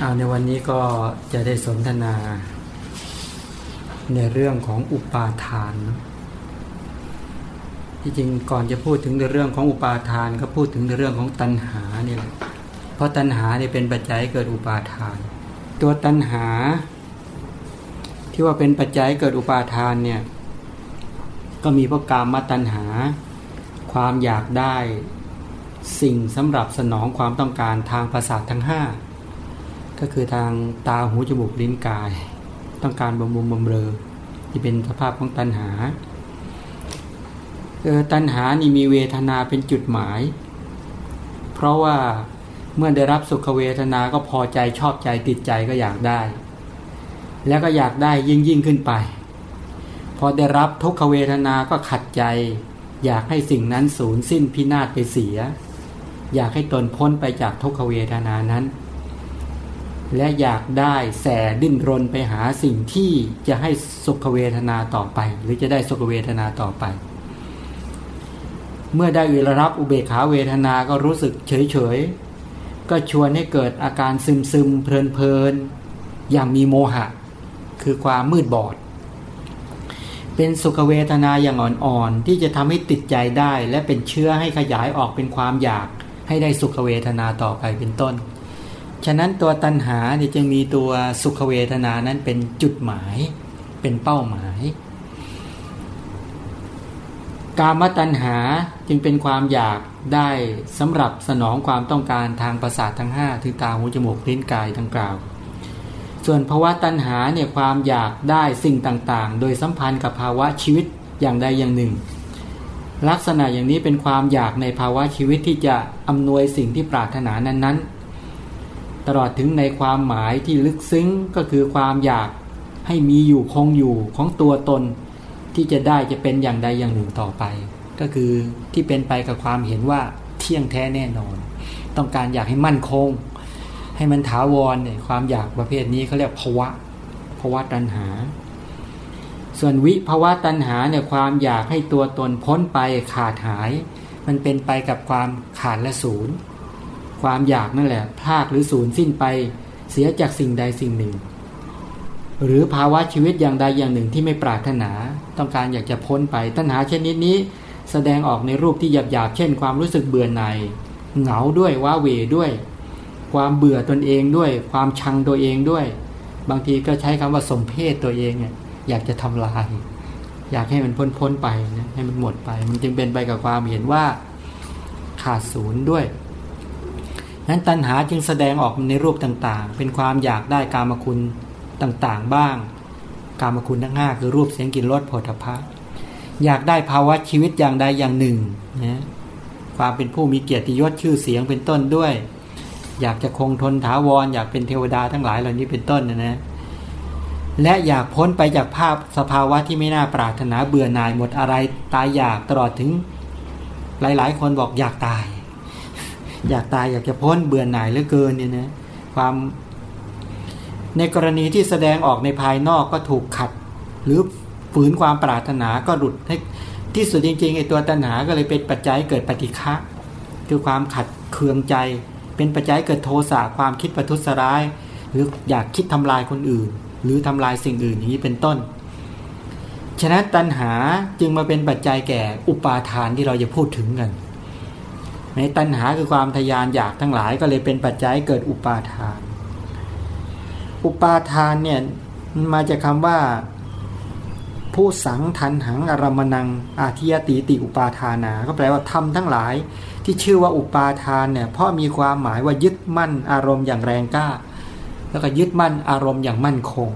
เอาในวันนี้ก็จะได้สนทนา ในเรื่องของอุปาทาน ที่จริงก่อนจะพูดถึงในเรื่องของอุปาทานก็พูดถึงในเรื่องของตัณหานี่แหละเพราะตัณหาเนี่ยเป็นปัจจัยเกิดอุปาทาน ตัวตัณหา ที่ว่าเป็นปัจจัยเกิดอุปาทานเนี่ยก็มีพวกกามมาตัณหา ความอยากได้ สิ่งสำหรับสนองความต้องการทางประสาททั้งห้า ก็คือทางตาหูจมูกลิ้นกาย ต้องการบำรุงบำเรอที่เป็นสภาพของตัณหาตัณหานี่มีเวทนาเป็นจุดหมาย เพราะว่าเมื่อได้รับสุขเวทนาก็พอใจชอบใจติดใจก็อยากได้ แล้วก็อยากได้ยิ่งยิ่งขึ้นไป พอได้รับทุกขเวทนาก็ขัดใจ อยากให้สิ่งนั้นสูญสิ้นพินาศไปเสีย อยากให้ตนพ้นไปจากทุกขเวทนานั้น และอยากได้แสดิ้นรนไปหาสิ่งที่จะให้สุขเวทนาต่อไป หรือจะได้สุขเวทนาต่อไป เมื่อได้วิรรับอุเบกขาเวทนาก็รู้สึกเฉยเฉยก็ชวนให้เกิดอาการซึมซึมเพลินเพลินอย่างมีโมหะ คือความมืดบอด เป็นสุขเวทนาอย่างอ่อนๆ ที่จะทำให้ติดใจได้ และเป็นเชื้อให้ขยายออกเป็นความอยากให้ได้สุขเวทนาต่อไปเป็นต้น ฉะนั้นตัวตัณหาเนี่ยจึงมีตัวสุขเวทนานั้นเป็นจุดหมาย เป็นเป้าหมาย กามตัณหาจึงเป็นความอยากได้สำหรับสนองความต้องการทางประสาททั้ง5ถึงตาหูจมูกลิ้นกายทั้งกล่าว ส่วนภาวะตัณหาเนี่ยความอยากได้สิ่งต่างๆ โดยสัมพันธ์กับภาวะชีวิตอย่างใดอย่างหนึ่ง ลักษณะอย่างนี้เป็นความอยากในภาวะชีวิตที่จะอำนวยสิ่งที่ปรารถนานั้นๆ ตลอดถึงในความหมายที่ลึกซึ้งก็คือความอยากให้มีอยู่คงอยู่ของตัวตน ที่จะได้จะเป็นอย่างใดอย่างหนึ่งต่อไป ก็คือที่เป็นไปกับความเห็นว่าเที่ยงแท้แน่นอน ต้องการอยากให้มั่นคง ให้มันถาวรเนี่ยความอยากประเภทนี้เขาเรียกภวะภวะตัณหา ส่วนวิภวะตัณหาเนี่ยความอยากให้ตัวตนพ้นไปขาดหาย มันเป็นไปกับความขาดและศูนย์ ความอยากนั่นแหละพลากหรือสูญสิ้นไป เสียจากสิ่งใดสิ่งหนึ่ง หรือภาวะชีวิตอย่างใดอย่างหนึ่งที่ไม่ปรารถนา ต้องการอยากจะพ้นไป ตัณหาชนิดนี้ แสดงออกในรูปที่หยาบหยาบเช่น ความรู้สึกเบื่อหน่ายเหงาด้วยว้าเวด้วย ความเบื่อตนเองด้วย ความชังตัวเองด้วย บางทีก็ใช้คำว่าสมเพศตัวเองเนี่ยอยากจะทำลาย อยากให้มันพ้นพ้นไปนะให้มันหมดไป มันจึงเป็นไปกับความเห็นว่าขาดศูนย์ด้วย นั้นตัณหาจึงแสดงออกในรูปต่างๆ เป็นความอยากได้กามคุณต่างๆบ้าง กามคุณทั้งห้าคือรูปเสียงกลิ่นรสผลิตภัณฑ์อยากได้ภาวะชีวิตอย่างใดอย่างหนึ่งนะความเป็นผู้มีเกียรติยศชื่อเสียงเป็นต้นด้วย อยากจะคงทนถาวร อยากเป็นเทวดาทั้งหลายเหล่านี้เป็นต้นนะนะและอยากพ้นไปจากภาพสภาวะที่ไม่น่าปรารถนาเบื่อหน่ายหมดอะไรตายอยากตลอดถึง หลายๆ คนบอกอยากตาย อยากตายอยากจะพ้นเบื่อหน่ายเหลือเกินเนี่ยนะความ ในกรณีที่แสดงออกในภายนอกก็ถูกขัด หรือฝืนความปรารถนาก็หลุดให้ที่สุดจริงๆไอ้ตัวตัณหาก็เลยเป็นปัจจัยเกิดปฏิฆะคือความขัดเคืองใจ เป็นปัจจัยเกิดโทสะความคิดประทุษร้าย หรืออยากคิดทำลายคนอื่น หรือทำลายสิ่งอื่นอย่างนี้เป็นต้น ฉะนั้นตัณหาจึงมาเป็นปัจจัยแก่อุปาทานที่เราจะพูดถึงกัน ในตัณหาคือความทยานอยากทั้งหลายก็เลยเป็นปัจจัยเกิดอุปาทาน อุปาทานเนี่ยมาจากคาว่า ผู้สังทันหังอารมณังอาทิยติติอุปาทานา ก็แปลว่าทำทั้งหลายที่ชื่อว่าอุปาทานเนี่ยเพราะมีความหมายว่ายึดมั่นอารมณ์อย่างแรงกล้า แล้วก็ยึดมั่นอารมณ์อย่างมั่นคง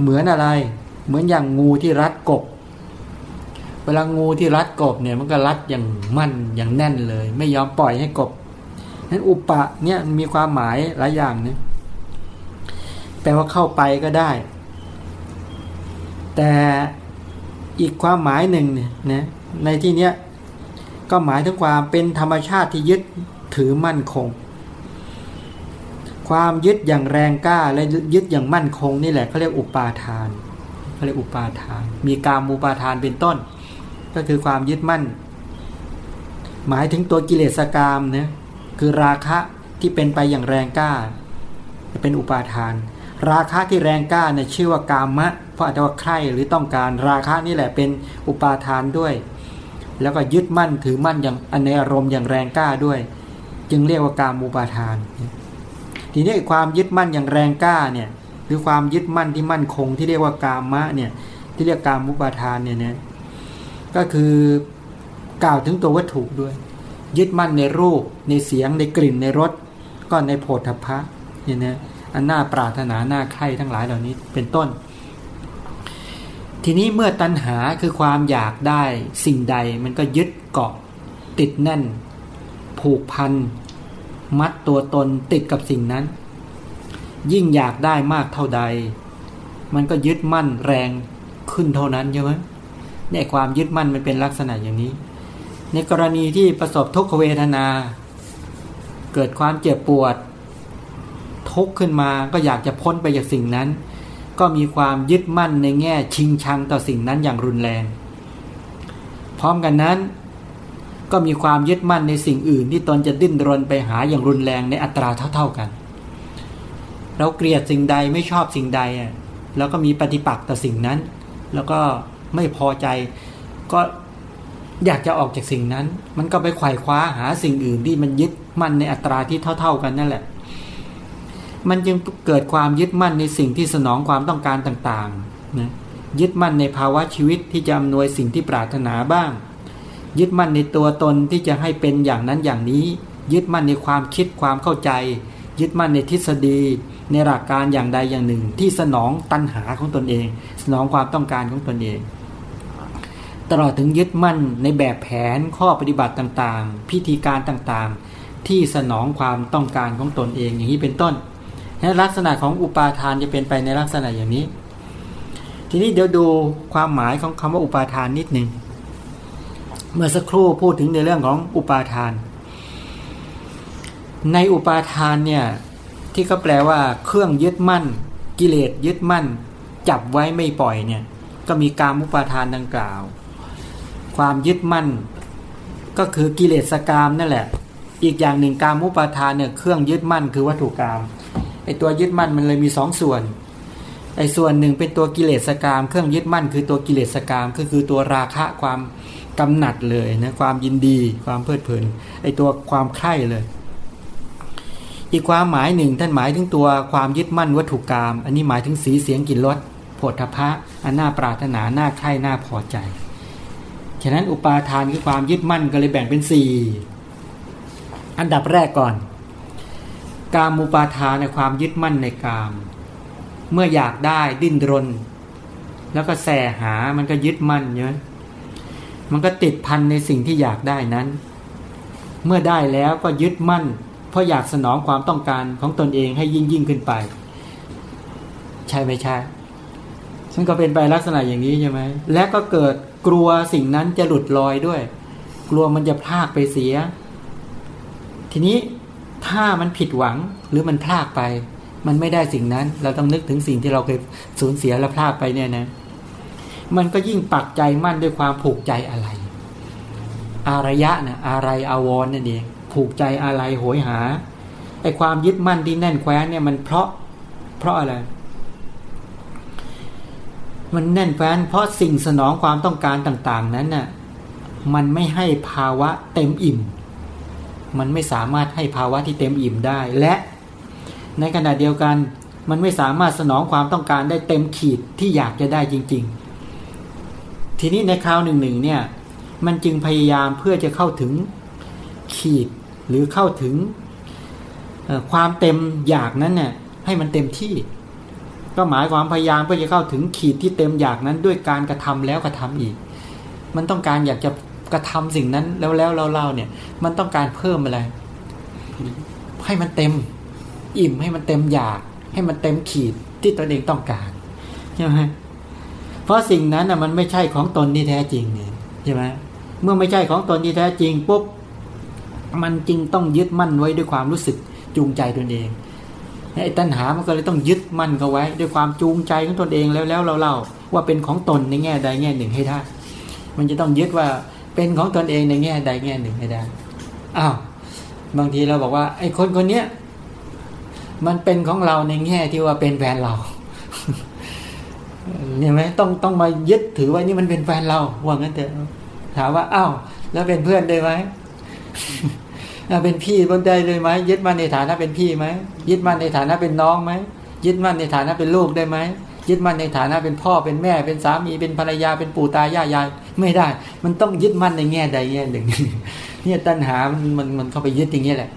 เหมือนอะไร เหมือนอย่างงูที่รัดกบ เวลางูที่รัดกบเนี่ยมันก็รัดอย่างมั่นอย่างแน่นเลย ไม่ยอมปล่อยให้กบนั้นอุปะเนี่ยมีความหมายหลายอย่างนะแปลว่าเข้าไปก็ได้ แต่อีกความหมายหนึ่งเนี่ยนะในที่เนี้ยก็หมายถึงความเป็นธรรมชาติที่ยึดถือมั่นคง ความยึดอย่างแรงกล้าและยึดอย่างมั่นคงนี่แหละเขาเรียกอุปาทานเขาเรียกอุปาทาน มีการมูปาทานเป็นต้น ก็คือความยึดมั่น หมายถึงตัวกิเลสกรรมเนี่ยคือราคะที่เป็นไปอย่างแรงกล้าเป็นอุปาทาน ราคะที่แรงกล้าเนี่ยชื่อว่ากามะ เพราะอาจจะว่าใคร่หรือต้องการราคะนี่แหละเป็นอุปาทานด้วย แล้วก็ยึดมั่นถือมั่นอย่างอันในอารมณ์อย่างแรงกล้าด้วย จึงเรียกว่ากามุปาทาน ทีนี้ความยึดมั่นอย่างแรงกล้าเนี่ยหรือความยึดมั่นที่มั่นคงที่เรียกว่ากามะเนี่ยที่เรียกกามุปาทานเนี่ยนะ ก็คือกล่าวถึงตัววัตถุด้วย ยึดมั่นในรูป ในเสียงในกลิ่นในรสก็ในโผฏฐัพะเนี่ยนะอันหน่าปรารถนาหน้าใคร่ทั้งหลายเหล่านี้เป็นต้น ทีนี้เมื่อตัณหาคือความอยากได้สิ่งใดมันก็ยึดเกาะติดแน่น ผูกพัน มัดตัวตนติดกับสิ่งนั้น ยิ่งอยากได้มากเท่าใด มันก็ยึดมั่นแรงขึ้นเท่านั้นใช่ไหม เนี่ยความยึดมั่นมันเป็นลักษณะอย่างนี้ ในกรณีที่ประสบทุกขเวทนา เกิดความเจ็บปวด ทุกข์ขึ้นมาก็อยากจะพ้นไปจากสิ่งนั้น ก็มีความยึดมั่นในแง่ชิงชังต่อสิ่งนั้นอย่างรุนแรง พร้อมกันนั้น ก็มีความยึดมั่นในสิ่งอื่น ที่ตนจะดิ้นรนไปหาอย่างรุนแรงในอัตราเท่า ๆกัน เราเกลียดสิ่งใดไม่ชอบสิ่งใดอะแล้วก็มีปฏิปักษ์ต่อสิ่งนั้น แล้วก็ ไม่พอใจ ก็อยากจะออกจากสิ่งนั้น มันก็ไปไขว่คว้าหาสิ่งอื่นที่มันยึดมั่นในอัตราที่เท่า ๆกันนั่นแหละ มันจึงเกิดความยึดมั่นในสิ่งที่สนองความต้องการต่างๆนะยึดมั่นในภาวะชีวิตที่จะอำนวยสิ่งที่ปรารถนาบ้าง ยึดมั่นในตัวตนที่จะให้เป็นอย่างนั้นอย่างนี้ ยึดมั่นในความคิดความเข้าใจ ยึดมั่นในทฤษฎี ในหลักการอย่างใดอย่างหนึ่ง ที่สนองตัณหาของตนเอง สนองความต้องการของตนเอง ตลอดถึงยึดมั่นในแบบแผนข้อปฏิบัติต่างๆ พิธีการต่างๆ ที่สนองความต้องการของตนเองอย่างนี้เป็นต้นลักษณะของอุปาทานจะเป็นไปในลักษณะอย่างนี้ ทีนี้เดี๋ยวดูความหมายของคำว่าอุปาทานนิดหนึ่งเมื่อสักครู่พูดถึงในเรื่องของอุปาทาน ในอุปาทานเนี่ยที่เขาแปลว่าเครื่องยึดมั่น กิเลสยึดมั่น จับไว้ไม่ปล่อยเนี่ยก็มีการอุปาทานดังกล่าว ความยึดมั่น ก็คือกิเลสกรรมนั่นแหละ อีกอย่างหนึ่งการมุปาทานเนี่ยเครื่องยึดมั่นคือวัตถุกรรมไอตัวยึดมั่นมันเลยมีสองส่วนไอส่วนหนึ่งเป็นตัวกิเลสกรรมเครื่องยึดมั่น คือตัวกิเลสกรรมก็คือตัวราคะความกำหนัดเลยนะความยินดีความเพลิดเพลินไอตัวความใคร่เลย อีกความหมายหนึ่งท่านหมายถึงตัวความยึดมั่นวัตถุกรรมอันนี้หมายถึงสีเสียงกลิ่นรสผฏฐพะอันน่าปรารถนาน่าใคร่น่าพอใจ ฉะนั้นอุปาทานคือความยึดมั่นก็เลยแบ่งเป็นสี่อันดับแรกก่อน กามุปาทานในความยึดมั่นในกาม เมื่ออยากได้ดิ้นรน แล้วก็แสหามันก็ยึดมั่นเยอะมันก็ติดพันในสิ่งที่อยากได้นั้น เมื่อได้แล้วก็ยึดมั่น เพราะอยากสนองความต้องการของตนเองให้ยิ่งยิ่งขึ้นไป ใช่ไม่ใช่ซึ่งก็เป็นไปลักษณะอย่างนี้ใช่ไหมและก็เกิด กลัวสิ่งนั้นจะหลุดลอยด้วย กลัวมันจะพลากไปเสีย ทีนี้ถ้ามันผิดหวังหรือมันพลากไป มันไม่ได้สิ่งนั้น เราต้องนึกถึงสิ่งที่เราเคยสูญเสียและพลากไปเนี่ยนะ มันก็ยิ่งปักใจมั่นด้วยความผูกใจอะไร อารยะนะอะไรอาวรนั่นเองผูกใจอะไรโหยหาไอความยึดมั่นที่แน่นแคว้นเนี่ยมันเพราะเพราะอะไร มันแน่นแฟ้นเพราะสิ่งสนองความต้องการต่าง ๆ นั้นน่ะมันไม่ให้ภาวะเต็มอิ่ม มันไม่สามารถให้ภาวะที่เต็มอิ่มได้ และ ในขณะเดียวกัน มันไม่สามารถสนองความต้องการได้เต็มขีดที่อยากจะได้จริง ๆ ทีนี้ในคราวหนึ่งหนึ่งเนี่ย มันจึงพยายามเพื่อจะเข้าถึงขีดหรือเข้าถึงความเต็มอยากนั้นเนี่ยให้มันเต็มที่ ก็หมายความพยายามเพื่อจะเข้าถึงขีดที่เต็มอยากนั้นด้วยการกระทำแล้วกระทำอีก มันต้องการอยากจะกระทำสิ่งนั้นแล้วแล้วเล่าเนี่ย มันต้องการเพิ่มอะไร ให้มันเต็ม อิ่มให้มันเต็มอยาก ให้มันเต็มขีดที่ตนเองต้องการใช่ไหมเพราะสิ่งนั้นอะมันไม่ใช่ของตนที่แท้จริงเนี่ยใช่ไหมเมื่อไม่ใช่ของตนที่แท้จริงปุ๊บมันจริงต้องยึดมั่นไว้ด้วยความรู้สึกจูงใจตนเอง ไอ้ตัณหามันก็เลยต้องยึดมั่นเขาไว้ ด้วยความจูงใจของตนเองแล้วแล้วเราเล่าว่าเป็นของตนในแง่ใดแง่หนึ่งให้ได้ มันจะต้องยึดว่าเป็นของตนเองในแง่ใดแง่หนึ่งให้ได้อ้าวบางทีเราบอกว่า ไอ้คนคนเนี้ยมันเป็นของเราในแง่ที่ว่าเป็นแฟนเราเนี่ยไหมต้องต้องมายึดถือว่านี่มันเป็นแฟนเราว่างั้นเถอะถามว่าอ้าวแล้วเป็นเพื่อนได้ไหม เป็นพี่บนใจเลยไหมยึดมั่นในฐานะเป็นพี่ไหมยึดมั่นในฐานะเป็นน้องไหมยึดมั่นในฐานะเป็นลูกได้ไหมยึดมั่นในฐานะเป็นพ่อเป็นแม่เป็นสามีเป็นภรรยาเป็นปู่ตายายายไม่ได้ มันต้องยึดมั่นในแง่ใดแง่หนึ่งเนี่ยตัณหามันมันมันเข้าไปยึดอย่างนี้แหละ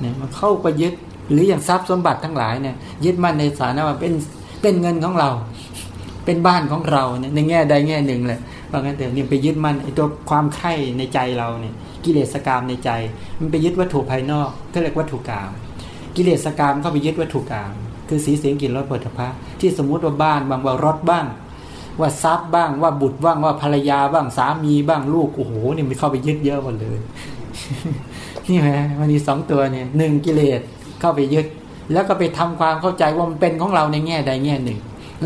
เนี่ยมันเข้าไปยึดหรืออย่างทรัพย์สมบัติทั้งหลายเนี่ยยึดมั่นในฐานะว่าเป็นเป็นเงินของเรา เป็นบ้านของเราเนี่ยในแง่ใดแง่หนึ่งเลยบางงั้นเดี๋ยวนี่ไปยึดมั่นไอ้ตัวความไข่ในใจเราเนี่ย กิเลสกรรมในใจ มันไปยึดวัตถุภายนอกก็เรียกวัตถุกรรมกิเลสกรรมเข้าไปยึดวัตถุกรรมคือสีเสียงกลิ่นรสผลิตภัณฑ์ที่สมมุติว่าบ้านบางว่ารถบ้าง ว่าทรัพย์บ้างว่าบุตรบ้างว่าภรรยาบ้างสามีบ้างลูกโอ้โหนี่มันเข้าไปยึดเยอะหมดเลยนี่ไหมมันมีสองตัวเนี่ยหนึ่งกิเลสเข้าไปยึด แล้วก็ไปทำความเข้าใจว่ามันเป็นของเราในแง่ใดแง่หนึ่ง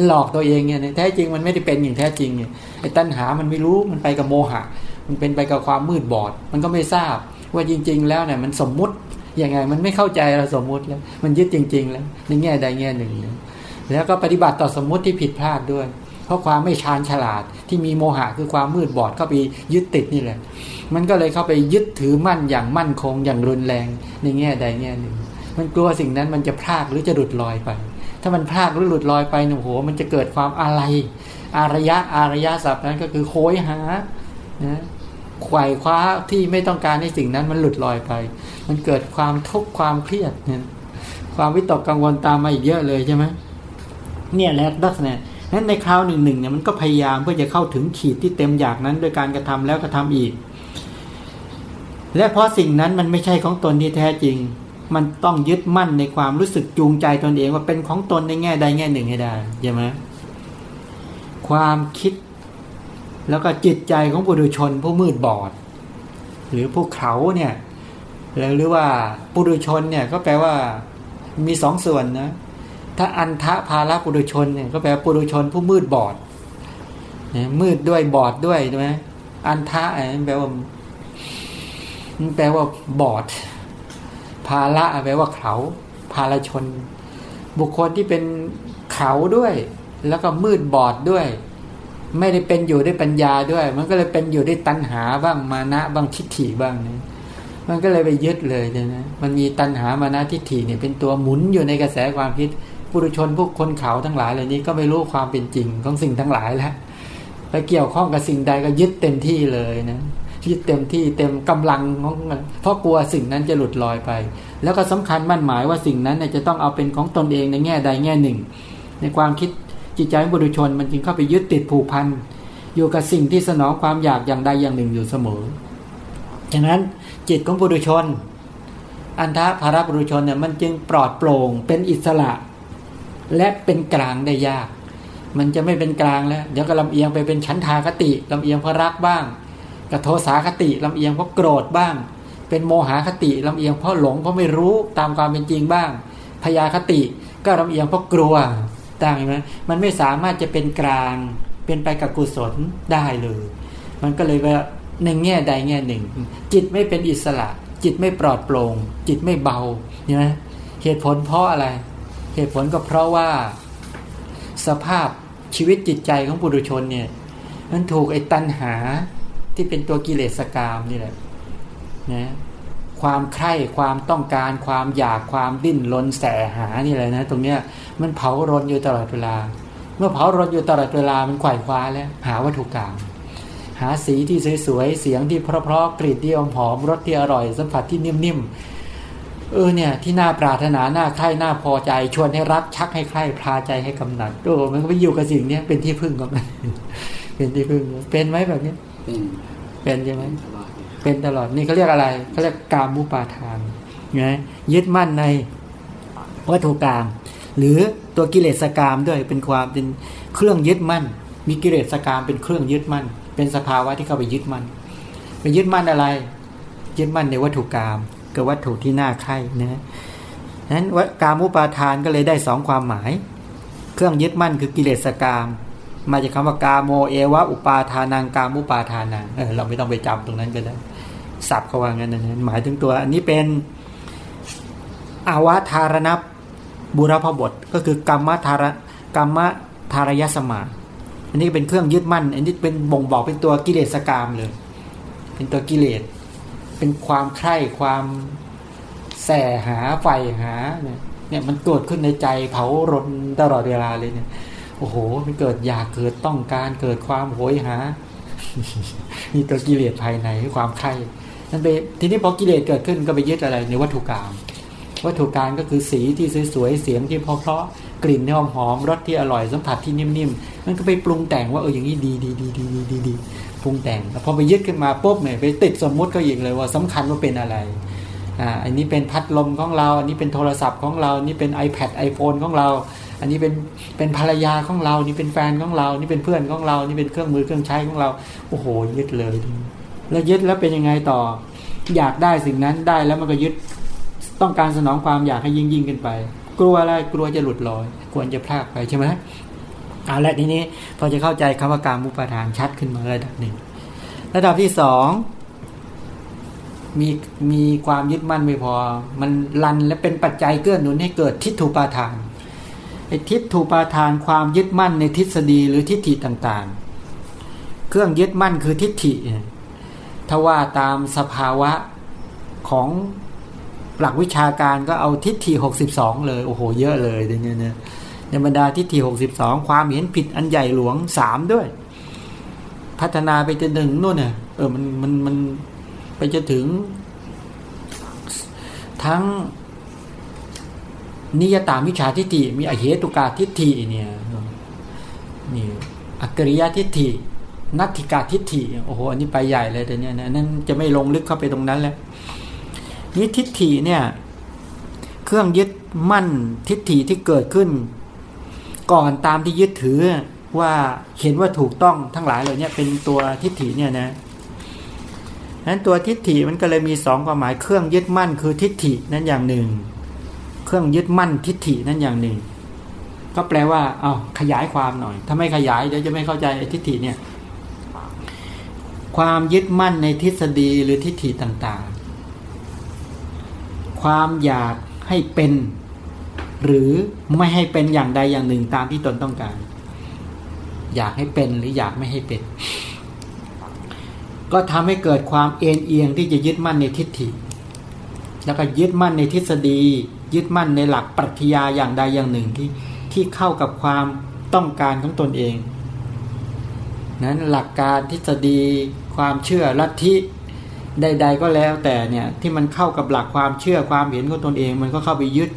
หลอกตัวเองเนี่ยแท้จริงมันไม่ได้เป็นอย่างแท้จริงเนี่ยไอ้ตัณหามันไม่รู้มันไปกับโมหะ มันเป็นไปกับความมืดบอด มันก็ไม่ทราบ ว่าจริง ๆ แล้วเนี่ยมันสมมุติยังไง มันไม่เข้าใจเราสมมุติแล้ว มันยึดจริง ๆ แล้วในแง่ใดแง่หนึ่ง แล้วก็ปฏิบัติต่อสมมุติที่ผิดพลาดด้วย เพราะความไม่ชาญฉลาดที่มีโมหะคือความมืดบอดเข้าไปยึดติดนี่แหละ มันก็เลยเข้าไปยึดถือมั่นอย่างมั่นคงอย่างรุนแรงในแง่ใดแง่หนึ่ง มันกลัวสิ่งนั้นมันจะพลาดหรือจะหลุดลอยไป ถ้ามันพลาดหรือหลุดลอยไปเนี่ยโห มันจะเกิดความอะไรอารยะอารยะศัพท์นั้นก็คือโคยหา นะไขว่คว้าที่ไม่ต้องการในสิ่งนั้นมันหลุดลอยไป มันเกิดความทุกข์ความเครียดเนี่ยความวิตกกังวลตามมาอีกเยอะเลยใช่ไหมเนี่ยแหละลักษณะนั้นในคราวหนึ่งหนึ่งเนี่ยมันก็พยายามเพื่อจะเข้าถึงขีดที่เต็มอยากนั้น โดยการกระทำแล้วกระทาอีก และเพราะสิ่งนั้นมันไม่ใช่ของตนที่แท้จริง มันต้องยึดมั่นในความรู้สึกจูงใจตนเองว่าเป็นของตนในแง่ใดแง่หนึ่งให้ได้ใช่ไหมความคิด แล้วก็จิตใจของปุถุชนผู้มืดบอด หรือผู้เขาเนี่ยหรือว่าปุถุชนเนี่ยก็แปลว่ามีสองส่วนนะถ้าอันทะภาละปุถุชนเนี่ยก็แปลปุถุชนผู้มืดบอดมืดด้วยบอดด้วยใช่ไหมอันทะแปลว่าแปลว่าบอด ภาละแปลว่าเขาภาลชน บุคคลที่เป็นเขาด้วย แล้วก็มืดบอดด้วย ไม่ได้เป็นอยู่ด้วยปัญญาด้วย มันก็เลยเป็นอยู่ด้วยตัณหาบ้างมานะบ้างทิฏฐิบ้างเนี่ยมันก็เลยไปยึดเลยเนะมันมีตัณหามานะทิฏฐิเนี่ยเป็นตัวหมุนอยู่ในกระแสความคิดปุถุชนพวกคนเขาทั้งหลายเหล่านี้ก็ไม่รู้ความเป็นจริงของสิ่งทั้งหลายแล้วไปเกี่ยวข้องกับสิ่งใดก็ยึดเต็มที่เลยนะยึดเต็มที่เต็มกำลังของเพราะกลัวสิ่งนั้นจะหลุดลอยไป แล้วก็สำคัญมั่นหมายว่าสิ่งนั้นเนี่ยจะต้องเอาเป็นของตนเองในแง่ใดแง่หนึ่งในความคิด จิตใจบุรุชนมันจึงเข้าไปยึดติดผูกพันอยู่กับสิ่งที่สนองความอยากอย่างใดอย่างหนึ่งอยู่เสมอฉะนั้นจิตของบุรุชน อันทะภาระบุรุชนเนี่ยมันจึงปลอดโปร่งเป็นอิสระ และเป็นกลางได้ยาก มันจะไม่เป็นกลางแล้ว เดี๋ยวก็ลำเอียงไปเป็นชั้นทาคติลำเอียงเพราะรักบ้างกระโทสาคติลำเอียงเพราะโกรธบ้าง เป็นโมหาคติลำเอียงเพราะหลงเพราะไม่รู้ตามความเป็นจริงบ้างพยาคติก็ลำเอียงเพราะกลัว ต่างไหมมันไม่สามารถจะเป็นกลาง เป็นไปกับกุศลได้เลย มันก็เลยว่าในแง่ใดแง่หนึ่ง จิตไม่เป็นอิสระ จิตไม่ปลอดโปร่งจิตไม่เบาใช่ไหมเหตุผลเพราะอะไร เหตุผลก็เพราะว่า สภาพชีวิตจิตใจของปุถุชนเนี่ยมันถูกไอ้ตัณหาที่เป็นตัวกิเลสกามนี่แหละนะ ความใคร่ความต้องการ ความอยากความดิ้นรนแสหานี่แหละนะ ตรงเนี้ยมันเผารนอยู่ตลอดเวลา เมื่อเผารนอยู่ตลอดเวลามันไขว่คว้าแล้ว หาวัตถุกรรมหาสีที่สวยๆเสียงที่เพราะๆกลิ่นที่หอมรสที่อร่อยสัมผัสที่นิ่มๆเออเนี่ย ที่น่าปรารถนาน่าใคร่น่าพอใจ ชวนให้รักชักให้ใคร่พาใจให้กำหนัดโอ้มันก็ไปอยู่กับสิ่งนี้เป็นที่พึ่งของมันเป็นที่พึ่งเป็นไหมแบบนี้เป็นเป็นใช่ไหม เป็นตลอดนี่เขาเรียกอะไรเขาเรียกกามุปาทานไงยึดมั่นในวัตถุกรรมหรือตัวกิเลสกรรมด้วยเป็นความเป็นเครื่องยึดมั่น มีกิเลสกรรมเป็นเครื่องยึดมั่น เป็นสภาวะที่เข้าไปยึดมั่นไปยึดมั่นอะไร ยึดมั่นในวัตถุกรรมกับวัตถุที่น่าใคร่นะนั้นวักามุปาทานก็เลยได้สองความหมาย เครื่องยึดมั่นคือกิเลสกรรม มาจากคำว่ากาโมเอวะอุปาทานังกามุปาทานังเออเราไม่ต้องไปจำตรงนั้นก็ได้สับเขาว่างั้นนะหมายถึงตัว อันนี้เป็นอาวาธารณบุรพบท ก็คือกรรมธารกรรมธารยสมา อันนี้เป็นเครื่องยึดมั่น อันนี้เป็นบ่งบอกเป็นตัวกิเลสกรรมเลย เป็นตัวกิเลส เป็นความใคร่ความแสหาไฟหาเนี่ยเนี่ยมันเกิดขึ้นในใจเผารนตลอดเวลาเลยเนี่ย โอ้โห มันเกิดอยากเกิดต้องการเกิดความโหยหา นี่ตัวกิเลสภายในความใคร่นั่นไปทีนี้พอกิเลสเกิดขึ้นก็ไปยึดอะไรในวัตถุกรรมวัตถุกรรมก็คือสีที่สวยๆ เสียงที่เพราะๆ กลิ่นที่หอมๆ รสที่อร่อย สัมผัสที่นิ่มๆ มันก็ไปปรุงแต่งว่าเอออย่างนี้ดีดีดีดีดีดีดีปรุงแต่ง แล้วพอไปยึดขึ้นมาปุ๊บเนี่ยไปติดสมมุติก็อีกเลยว่าสำคัญว่าเป็นอะไร อ่า อันนี้เป็นพัดลมของเรา อันนี้เป็นโทรศัพท์ของเรา อันี่เป็น iPad iPhone ของเรา อันนี้เป็นเป็นภรรยาของเรา นี่เป็นแฟนของเรา นี่เป็นเพื่อนของเรา นี่เป็นเครื่องมือเครื่องใช้ของเรา โอ้โห ยึดเลย แล้วยึดแล้วเป็นยังไงต่อ อยากได้สิ่งนั้นได้แล้วมันก็ยึด ต้องการสนองความอยากให้ยิ่งยิ่งขึ้นไป กลัวอะไร กลัวจะหลุดลอยกลัวจะพลาดไปใช่ไหมเอาละทีนี้พอจะเข้าใจคำว่าการมุปาทานชัดขึ้นมาระดับหนึ่ง ระดับที่สองมีมีความยึดมั่นไม่พอ มันลันและเป็นปัจจัยเกื้อหนุนให้เกิดทิฏฐุปาทาน อ้ทิฏฐุปาทานความยึดมั่นในทฤษฎีหรือทิฏฐิต่างๆ เครื่องยึดมั่นคือทิฏฐิถ้าว่าตามสภาวะของหลักวิชาการก็เอาทิฏฐิหกสิบสองเลย โอ้โห เยอะเลยเนี่ยเนี่ยในบรรดาทิฏฐิหกสิบสองความเห็นผิดอันใหญ่หลวงสามด้วย พัฒนาไปจนถึงนู่นเนี่ยเออมันมันมันไปจะถึงทั้ง นิยตามิชาทิฏฐิมีอเหตุกาทิฏฐิเนี่ยนี่อักริยทิฏฐินัตถิกาทิฏฐิโอ้โหอันนี้ไปใหญ่เลยแต่เนี่ยนั่นจะไม่ลงลึกเข้าไปตรงนั้นแล้วนี่ทิฏฐิเนี่ย เครื่องยึดมั่นทิฏฐิที่เกิดขึ้น ก่อนตามที่ยึดถือว่าเห็นว่าถูกต้องทั้งหลายเหล่านี้เป็นตัวทิฏฐิเนี่ยนะนั้นตัวทิฏฐิมันก็เลยมีสองความหมายเครื่องยึดมั่นคือทิฏฐินั้นอย่างหนึ่ง รื่องยึดมั่นทิฏฐินั้นอย่างหนึ่ง ก็แปลว่าเอาขยายความหน่อย ถ้าไม่ขยายเดี๋ยวจะไม่เข้าใจทิฏฐิเนี่ย ความยึดมั่นในทฤษฎีหรือทิฏฐิต่างๆ ความอยากให้เป็น หรือไม่ให้เป็นอย่างใดอย่างหนึ่งตามที่ตนต้องการ อยากให้เป็นหรืออยากไม่ให้เป็น ก็ทำให้เกิดความเอ็นเอียงที่จะยึดมั่นในทิฏฐิแล้วก็ยึดมั่นในทฤษฎี ยึดมั่นในหลักปรัชญาอย่างใดอย่างหนึ่งที่ที่เข้ากับความต้องการของตนเอง นั้นหลักการทฤษฎีความเชื่อลัทธิใด ๆ ก็แล้วแต่เนี่ยที่มันเข้ากับหลักความเชื่อความเห็นของตนเอง มันก็เข้าไปยึด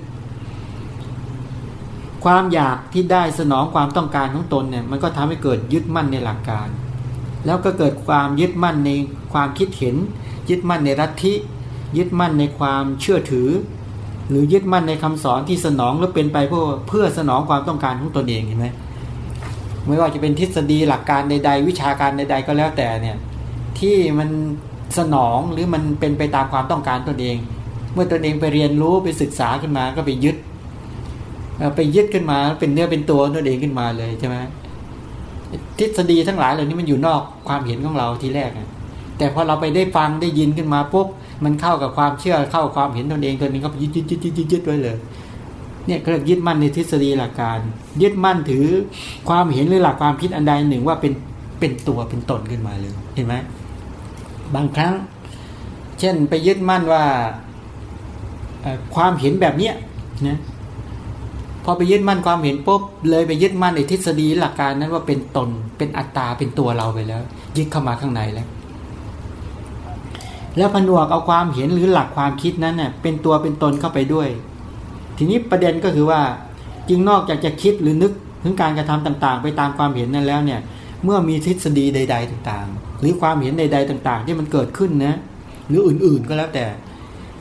ความอยากที่ได้สนองความต้องการของตนเนี่ยมันก็ทำให้เกิดยึดมั่นในหลักการ แล้วก็เกิดความยึดมั่นในความคิดเห็น ยึดมั่นในรัฐทิยึดมั่นในความเชื่อถือ หรือยึดมั่นในคำสอนที่สนองหรือเป็นไปเพื่อเพื่อสนองความต้องการของตนเองเห็นไหมไม่ว่าจะเป็นทฤษฎีหลักการใด ๆ วิชาการใด ๆ ก็แล้วแต่เนี่ยที่มันสนองหรือมันเป็นไปตามความต้องการตนเอง เมื่อตนเองไปเรียนรู้ไปศึกษาขึ้นมาก็ไปยึดไปยึดขึ้นมาเป็นเนื้อเป็นตัวตนเองขึ้นมาเลยใช่ไหมทฤษฎีทั้งหลายเหล่านี้มันอยู่นอกความเห็นของเราทีแรกแต่พอเราไปได้ฟังได้ยินขึ้นมาปุ๊บ มันเข้ากับความเชื่อเข้าความเห็นตนเองตัวนี้ก็ยึดยึดยึดยึดยึดยึดไว้เลยเนี่ยเรียกยึดมั่นในทฤษฎีหลักการ ยึดมั่นถือความเห็นหรือหลักความคิดอันใดหนึ่งว่าเป็นเป็นตัวเป็นตนขึ้นมาเลยเห็นไหมบางครั้ง เช่นไปยึดมั่นว่าความเห็นแบบเนี้ยนะพอไปยึดมั่นความเห็นปุ๊บเลยไปยึดมั่นในทฤษฎีหลักการนั้นว่าเป็นตนเป็นอัตตาเป็นตัวเราไปแล้ว ยึดเข้ามาข้างในแล้ว แล้วผนวกเอาความเห็นหรือหลักความคิดนั้นเน่ยเป็นตัวเป็นตนเข้าไปด้วย ทีนี้ประเด็นก็คือว่าจึงนอกจากจะคิดหรือนึกถึงการกระทำต่างๆ ไปตามความเห็นนั้นแล้วเนี่ยเมื่อมีทฤษฎีใด ๆ ต่างๆ หรือความเห็นใด ๆ ต่าง ๆ ที่มันเกิดขึ้นนะหรืออื่นๆก็แล้วแต่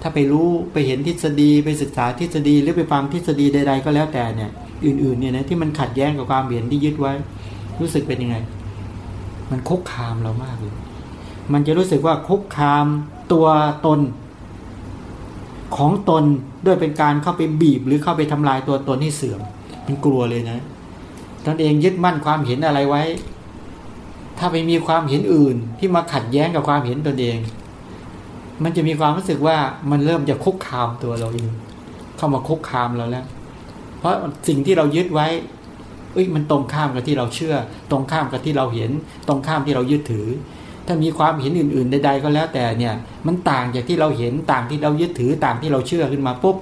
ถ้าไปรู้ไปเห็นทฤษฎีไปศึกษาทฤษฎีหรือไปฟังทฤษฎีใด ๆ ก็แล้วแต่เนี่ย อื่นๆเนี่ยนะที่มันขัดแย้งกับความเห็นที่ยึดไว้ รู้สึกเป็นยังไง มันคุกคามเรามากเลย มันจะรู้สึกว่าคุกคามตัวตน ของตนด้วยเป็นการเข้าไปบีบหรือเข้าไปทำลายตัวตนให้เสื่อมมันกลัวเลยนะตนเองยึดมั่นความเห็นอะไรไว้ ถ้าไปมีความเห็นอื่น ที่มาขัดแย้งกับความเห็นตนเอง มันจะมีความรู้สึกว่ามันเริ่มจะคุกคามตัวเราเองเข้ามาคุกคามเราแล้ว เพราะสิ่งที่เรายึดไว้เอ้ยมันตรงข้ามกับที่เราเชื่อ ตรงข้ามกับที่เราเห็น ตรงข้ามที่เรายึดถือ ถ้ามีความเห็นอื่น ๆ ใด ๆ ก็แล้วแต่เนี่ยมันต่างจากที่เราเห็นต่างที่เรายึดถือต่างที่เราเชื่อขึ้นมาปุ๊บ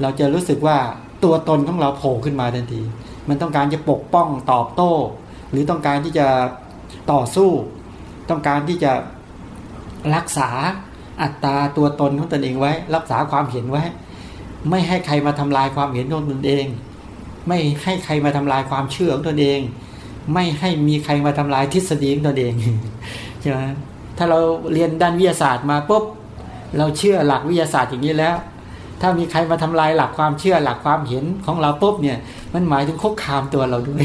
เราจะรู้สึกว่าตัวตนของเราโผล่ขึ้นมาทันที มันต้องการจะปกป้องตอบโต้ หรือต้องการที่จะต่อสู้ ต้องการที่จะรักษาอัตตาตัวตนของตนเองไว้ รักษาความเห็นไว้ ไม่ให้ใครมาทำลายความเห็นของตนเอง ไม่ให้ใครมาทำลายความเชื่อของตนเอง ไม่ให้มีใครมาทำลายทฤษฎีของตนเอง ใช่ไหมถ้าเราเรียนด้านวิทยาศาสตร์มาปุ๊บเราเชื่อหลักวิทยาศาสตร์อย่างนี้แล้ว ถ้ามีใครมาทำลายหลักความเชื่อหลักความเห็นของเราปุ๊บเนี่ย มันหมายถึงคุกคามตัวเราด้วย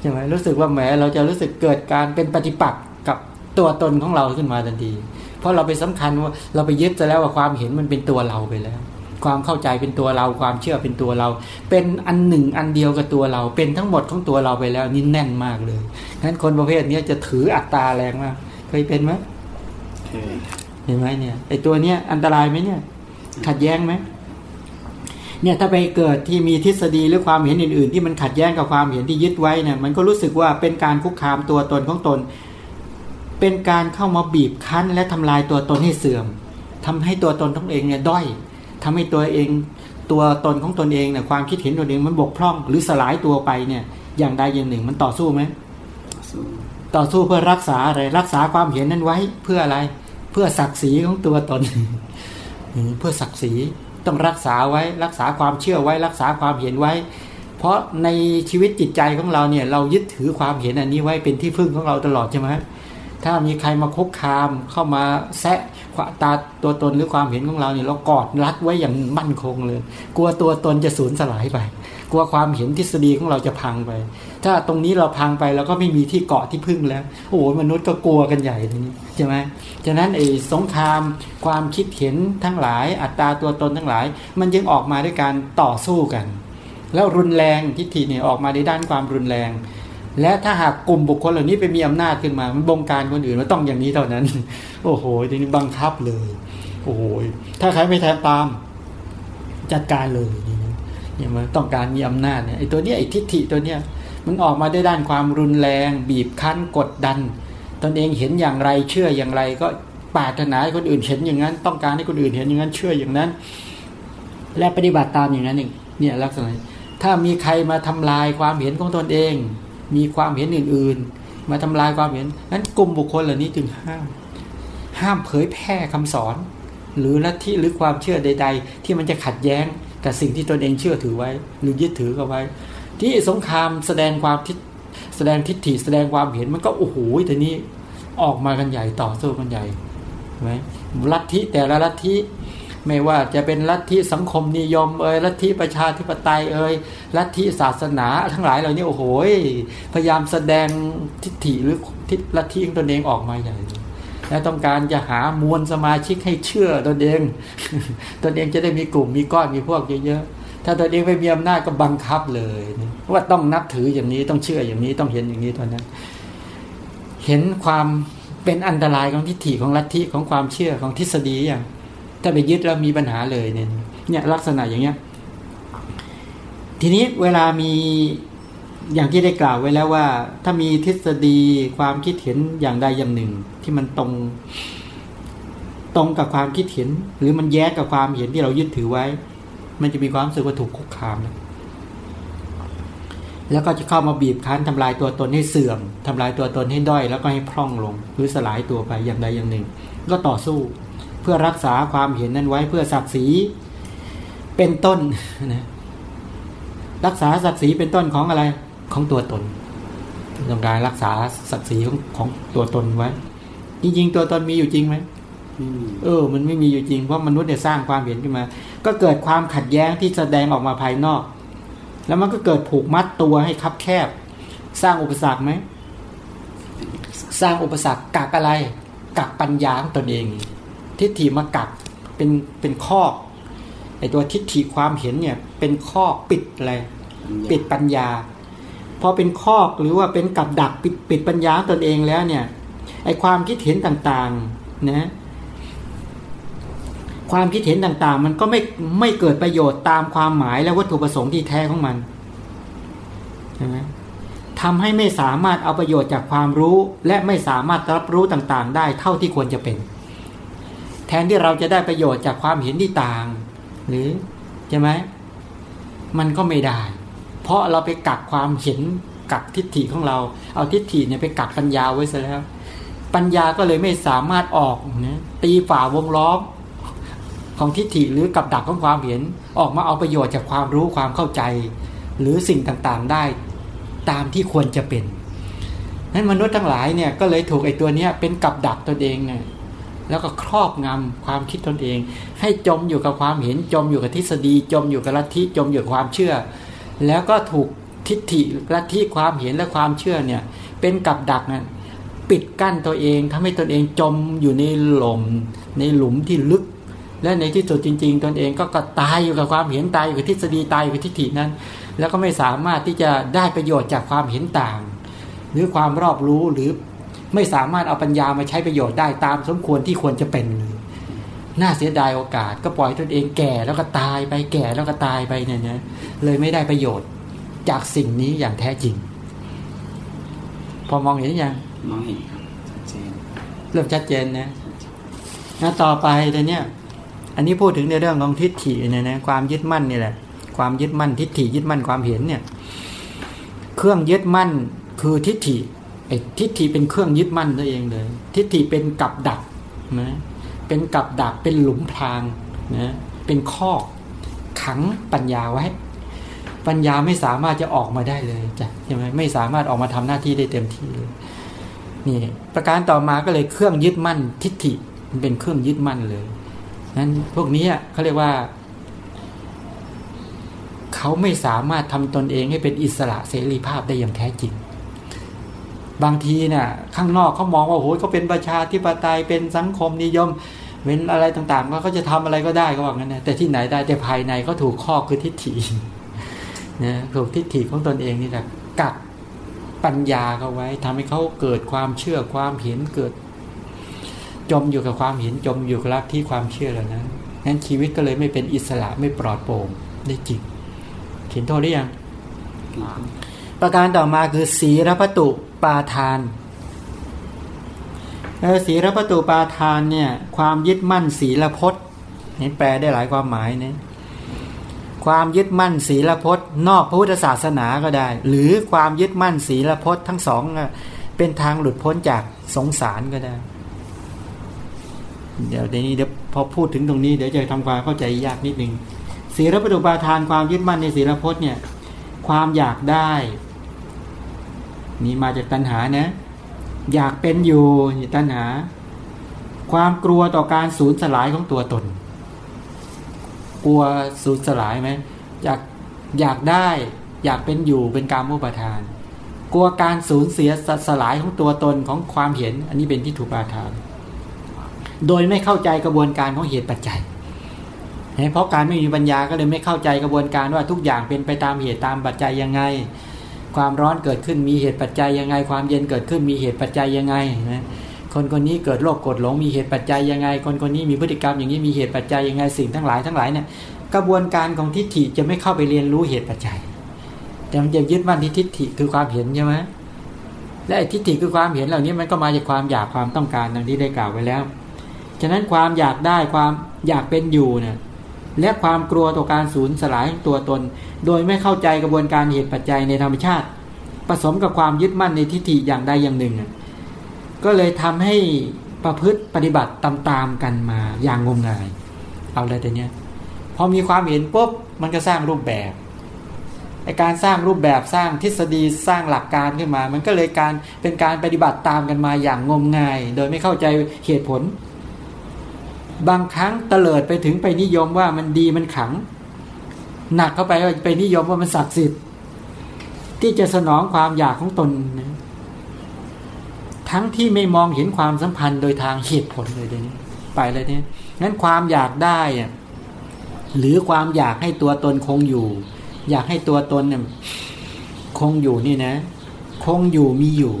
ใช่ไหมรู้สึกว่าแหมเราจะรู้สึกเกิดการเป็นปฏิปักษ์กับตัวตนของเราขึ้นมาทันที เพราะเราไปสำคัญว่าเราไปยึดจะแล้วว่าความเห็นมันเป็นตัวเราไปแล้ว ความเข้าใจเป็นตัวเรา ความเชื่อเป็นตัวเรา เป็นอันหนึ่งอันเดียวกับตัวเรา เป็นทั้งหมดของตัวเราไปแล้วนี่แน่นมากเลยงั้นคนประเภทนี้จะถืออัตตาแรงมากเคยเป็นไหมเห็นไหมเนี่ยไอตัวเนี้ยอันตรายไหมเนี่ย ขัดแย้งไหมเนี่ยถ้าไปเกิดที่มีทฤษฎีหรือความเห็นอื่น ๆ ที่มันขัดแย้งกับความเห็นที่ยึดไว้เนี่ยมันก็รู้สึกว่าเป็นการคุกคามตัวตนของตน เป็นการเข้ามาบีบคั้นและทำลายตัวตนให้เสื่อมทำให้ตัวตนของเองเนี่ยด้อย ทำให้ตัวเองตัวตนของตนเองเนี่ยความคิดเห็นตัวเองมันบกพร่อง หรือสลายตัวไปเนี่ยอย่างใดอย่างหนึ่งมันต่อสู้ไหมต่อสู้เพื่อรักษาอะไรรักษาความเห็นนั้นไว้เพื่ออะไร เพื่อศักดิ์ศรีของตัวตนเพื่อศักดิ์ศรีต้องรักษาไว้รักษาความเชื่อไว้รักษาความเห็นไว้ เพราะในชีวิตจิตใจของเราเนี่ยเรายึดถือความเห็นอันนี้ไว้เป็นที่พึ่งของเราตลอดใช่ไหม ถ้ามีใครมาคุกคามเข้ามาแซะขวาตาตัวตนหรือความเห็นของเราเนี่ยเรากอดรัดไว้อย่างมั่นคงเลย กลัวตัวตนจะสูญสลายไป กลัวความเห็นทฤษฎีของเราจะพังไป ถ้าตรงนี้เราพังไปเราก็ไม่มีที่เกาะที่พึ่งแล้ว โอ้โหมนุษย์ก็กลัวกันใหญ่ทีนี้ใช่ไหมฉะนั้นไอ้สงครามความคิดเห็นทั้งหลาย อัตราตัวตนทั้งหลาย มันยังออกมาด้วยการต่อสู้กัน แล้วรุนแรงทิฏฐิเนี่ยออกมาในด้านความรุนแรง และถ้าหากกลุ่มบุคคลเหล่านี้ไปมีอำนาจขึ้นมา มันบงการคนอื่นว่าต้องอย่างนี้เท่านั้น โอ้โหทีนี้บังคับเลย โอ้โหถ้าใครไม่แทนตาม จัดการเลยนี่มันต้องการมีอำนาจเนี่ยไอ้ตัวเนี้ยไอ้ทิฏฐิตัวเนี้ยมันออกมาได้ด้านความรุนแรง บีบคั้นกดดัน ตนเองเห็นอย่างไรเชื่ออย่างไรก็ปรารถนาให้คนอื่นเห็นอย่างนั้น ต้องการให้คนอื่นเห็นอย่างนั้นเชื่ออย่างนั้น และปฏิบัติตามอย่างนั้นเองเนี่ยลักษณะถ้ามีใครมาทำลายความเห็นของตนเอง มีความเห็นอื่น ๆ มาทำลายความเห็นนั้นกลุ่มบุคคลเหล่านี้จึงห้าม ห้ามเผยแพร่คำสอน หรือลัทธิหรือความเชื่อใด ๆ ที่มันจะขัดแย้งกับสิ่งที่ตนเองเชื่อถือไว้ หรือยึดถือกันไว้ ที่สงครามแสดงความทิแสดงทิฏฐิแสดงความเห็นมันก็โอ้โหทีนี้ออกมากันใหญ่ต่อสู้กันใหญ่ไหมลัทธิแต่ละลัทธิ ไม่ว่าจะเป็นลัทธิสังคมนิยมเอ่ยลัทธิประชาธิปไตยเอ่ยลัทธิศาสนาทั้งหลายเหล่านี้โอ้โหพยายามแสดงทิฏฐิหรือทิฏลัทธิของตนเองออกมาใหญ่และต้องการจะหามวลสมาชิกให้เชื่อตนเองตนเองจะได้มีกลุ่มมีก้อนมีพวกเยอะๆถ้าตนเองไม่มีอำนาจก็บังคับเลยว่าต้องนับถืออย่างนี้ต้องเชื่ออย่างนี้ต้องเห็นอย่างนี้เท่านั้น เห็นความเป็นอันตรายของทิฏฐิของลัทธิของความเชื่อของทฤษฎีอย่าง ถ้าไปยึดแล้วมีปัญหาเลยเนี่ยเนี่ยลักษณะอย่างเงี้ย ทีนี้เวลามีอย่างที่ได้กล่าวไว้แล้วว่า ถ้ามีทฤษฎีความคิดเห็นอย่างใดอย่างหนึ่ง ที่มันตรง ตรงกับความคิดเห็น หรือมันแย้กับความเห็นที่เรายึดถือไว้ มันจะมีความรู้สึกว่าถูกคุกคามแล้วก็จะเข้ามาบีบคั้นทำลายตัวตนให้เสื่อมทำลายตัวตนให้ด้อย แล้วก็ให้พร่องลง หรือสลายตัวไปอย่างใดอย่างหนึ่ง ก็ต่อสู้ เพื่อรักษาความเห็นนั้นไว้เพื่อศักดิ์ศรีเป็นต้นนะรักษาศักดิ์ศรีเป็นต้นของอะไรของตัวตนต้องการรักษาศักดิ์ศรีของของตัวตนไว้ จริง ๆ ตัวตนมีอยู่จริงไหมเออ มันไม่มีอยู่จริงเพราะมนุษย์เนี่ยสร้างความเห็นขึ้นมา ก็เกิดความขัดแย้งที่แสดงออกมาภายนอก แล้วมันก็เกิดผูกมัดตัวให้คับแคบ สร้างอุปสรรคไหมสร้างอุปสรรคกักอะไรกักปัญญาของตนเอง ทิฏฐิมากักเป็นเป็นข้อไอตัวทิฏฐิความเห็นเนี่ย เป็นข้อปิดอะไรปิดปัญญาพอเป็นข้อหรือว่าเป็นกับดักปิดปิดปัญญาตนเองแล้วเนี่ยไอความคิดเห็นต่างๆนะความคิดเห็นต่างๆ มันก็ไม่ไม่เกิดประโยชน์ตามความหมายและวัตถุประสงค์ที่แท้ของมันใช่ไหมทำให้ไม่สามารถเอาประโยชน์จากความรู้ และไม่สามารถรับรู้ต่างๆ ได้เท่าที่ควรจะเป็นแท นที่เราจะได้ประโยชน์จากความเห็นที่ต่าง หรือใช่ไหมมันก็ไม่ได้ เพราะเราไปกักความเห็นกักทิฏฐิของเรา เอาทิฏฐิเนี่ยไปกักปัญญาไว้ซะแล้ว ปัญญาก็เลยไม่สามารถออกนะตีฝ่าวงล้อมของทิฏฐิหรือกับดักของความเห็นออกมาเอาประโยชน์จากความรู้ความเข้าใจ หรือสิ่งต่างๆได้ตามที่ควรจะเป็นนั้นมนุษย์ทั้งหลายเนี่ยก็เลยถูกไอ้ตัวเนี้ยเป็นกับดักตนเองไง แล้วก็ครอบงำความคิดตนเอง ให้จมอยู่กับความเห็นจมอยู่กับทฤษฎี จมอยู่กับลัทธิจมอยู่กับความเชื่อ แล้วก็ถูกทิฏฐิลัทธิความเห็นและความเชื่อเนี่ยเป็นกับดักนะปิดกั้นตัวเองทำให้ตนเองจมอยู่ในหล่มในหลุมที่ลึก และในที่สุดจริง ๆ ตนเองก็ก็ตายอยู่กับความเห็นตายอยู่กับทฤษฎีตายอยู่กับทิฏฐินั้น แล้วก็ไม่สามารถที่จะได้ประโยชน์จากความเห็นต่าง หรือความรอบรู้หรือ ไม่สามารถเอาปัญญามาใช้ประโยชน์ได้ตามสมควรที่ควรจะเป็นเลยน่าเสียดายโอกาสก็ปล่อยตนเองแก่แล้วก็ตายไปแก่แล้วก็ตายไปเนี่ยนะเลยไม่ได้ประโยชน์จากสิ่งนี้อย่างแท้จริง พอมองเห็นยังมองเห็นครับชัดเจนเริ่มชัดเจนนะนะต่อไปแต่เนี้ยอันนี้พูดถึงในเรื่องของทิฏฐิเนี่ยนะความยึดมั่นนี่แหละ ความยึดมั่นทิฏฐิยึดมั่นความเห็นเนี่ย เครื่องยึดมั่นคือทิฏฐิ ไอ้ทิฏฐิเป็นเครื่องยึดมั่นตัวเองเลย ทิฏฐิเป็นกับดักนะเป็นกับดักเป็นหลุมพรางนะเป็นข้อขังปัญญาไว้ ปัญญาไม่สามารถจะออกมาได้เลยจ้ะใช่ไหมไม่สามารถออกมาทำหน้าที่ได้เต็มที่เลยนี่ประการต่อมาก็เลยเครื่องยึดมั่นทิฏฐิมันเป็นเครื่องยึดมั่นเลยนั้นพวกนี้เขาเรียกว่า เขาไม่สามารถทำตนเองให้เป็นอิสระเสรีภาพได้อย่างแท้จริง บางทีเนี่ยข้างนอกเขามองว่าโอ้ยเขาเป็นประชาธิปไตยเป็นสังคมนิยมเป็นอะไรต่างๆว่าเขาจะทำอะไรก็ได้ก็ว่างั้นนะแต่ที่ไหนได้แต่ภายในก็ถูกข้อคือทิฏฐินะถูกทิฏฐิของตนเองนี่แหละกักปัญญาเขาไว้ทำให้เขาเกิดความเชื่อความเห็นเกิด จมอยู่กับความเห็นจมอยู่กับลัทธิความเชื่อเหล่านั้นนั้นชีวิตก็เลยไม่เป็นอิสระไม่ปลอดโปร่งได้จริงเขียนโทษได้ยัง ประการต่อมาคือศีรพตุปาทานเออศีรพตุปาทานเนี่ยความยึดมั่นศีลพจน์นี่แปลได้หลายความหมายเนี่ยความยึดมั่นศีลพจน์ นอกพระพุทธศาสนาก็ได้ หรือความยึดมั่นศีลพจน์ทั้งสองเป็นทางหลุดพ้นจากสงสารก็ได้ เดี๋ยวนี้เดี๋ยวพอพูดถึงตรงนี้เดี๋ยวจะทำความเข้าใจยากนิดนึงศีลปฏิปาทานความยึดมั่นในศีลพจน์เนี่ยความอยากได้ นี่มาจากตัณหานะ อยากเป็นอยู่นี่ตัณหา ความกลัวต่อการสูญสลายของตัวตน กลัวสูญสลายไหมอยากอยากได้ อยากเป็นอยู่เป็นการมุปทาน กลัวการสูญเสียสลายของตัวตนของความเห็น อันนี้เป็นที่ถูกปาทาน โดยไม่เข้าใจกระบวนการของเหตุปัจจัยเพราะการไม่มีปัญญาก็เลยไม่เข้าใจกระบวนการว่าทุกอย่างเป็นไปตามเหตุตามปัจจัยยังไง ความร้อนเกิดขึ้นมีเหตุปัจจัยยังไง ความเย็นเกิดขึ้นมีเหตุปัจจัยยังไงนะคนคนนี้เกิดโรคกดหลงมีเหตุปัจจัยยังไง คนคนนี้มีพฤติกรรมอย่างนี้มีเหตุปัจจัยยังไงสิ่งทั้งหลายทั้งหลายเนี่ยกระบวนการของทิฏฐิจะไม่เข้าไปเรียนรู้เหตุปัจจัย แต่มันจะยึดมั่นที่ทิฏฐิคือความเห็นใช่ไหมและทิฏฐิคือความเห็นเหล่านี้มันก็มาจากความอยากความต้องการดังที่ได้กล่าวไว้แล้ว ฉะนั้นความอยากได้ความอยากเป็นอยู่เนี่ย และความกลัวต่อการสูญสลายตัวตน โดยไม่เข้าใจกระบวนการเหตุปัจจัยในธรรมชาติ ผสมกับความยึดมั่นในทิฏฐิอย่างใดอย่างหนึ่ง ก็เลยทำให้ประพฤติปฏิบัติตามๆกันมาอย่างงมงาย เอาอะไรแต่เนี้ยพอมีความเห็นปุ๊บมันก็สร้างรูปแบบไอการสร้างรูปแบบสร้างทฤษฎีสร้างหลักการขึ้นมา มันก็เลยการเป็นการปฏิบัติตามกันมาอย่างงมงาย โดยไม่เข้าใจเหตุผล บางครั้งเตลิดไปถึงไปนิยมว่ามันดีมันขัง หนักเข้าไปว่าไปนิยมว่ามันศักดิ์สิทธิ์ ที่จะสนองความอยากของตนนะทั้งที่ไม่มองเห็นความสัมพันธ์โดยทางเหตุผลเลยเดี๋ยวนี้ไปเลยเนี่ยงั้นความอยากได้หรือความอยากให้ตัวตนคงอยู่ อยากให้ตัวตนเนี่ยคงอยู่นี่นะ คงอยู่มีอยู่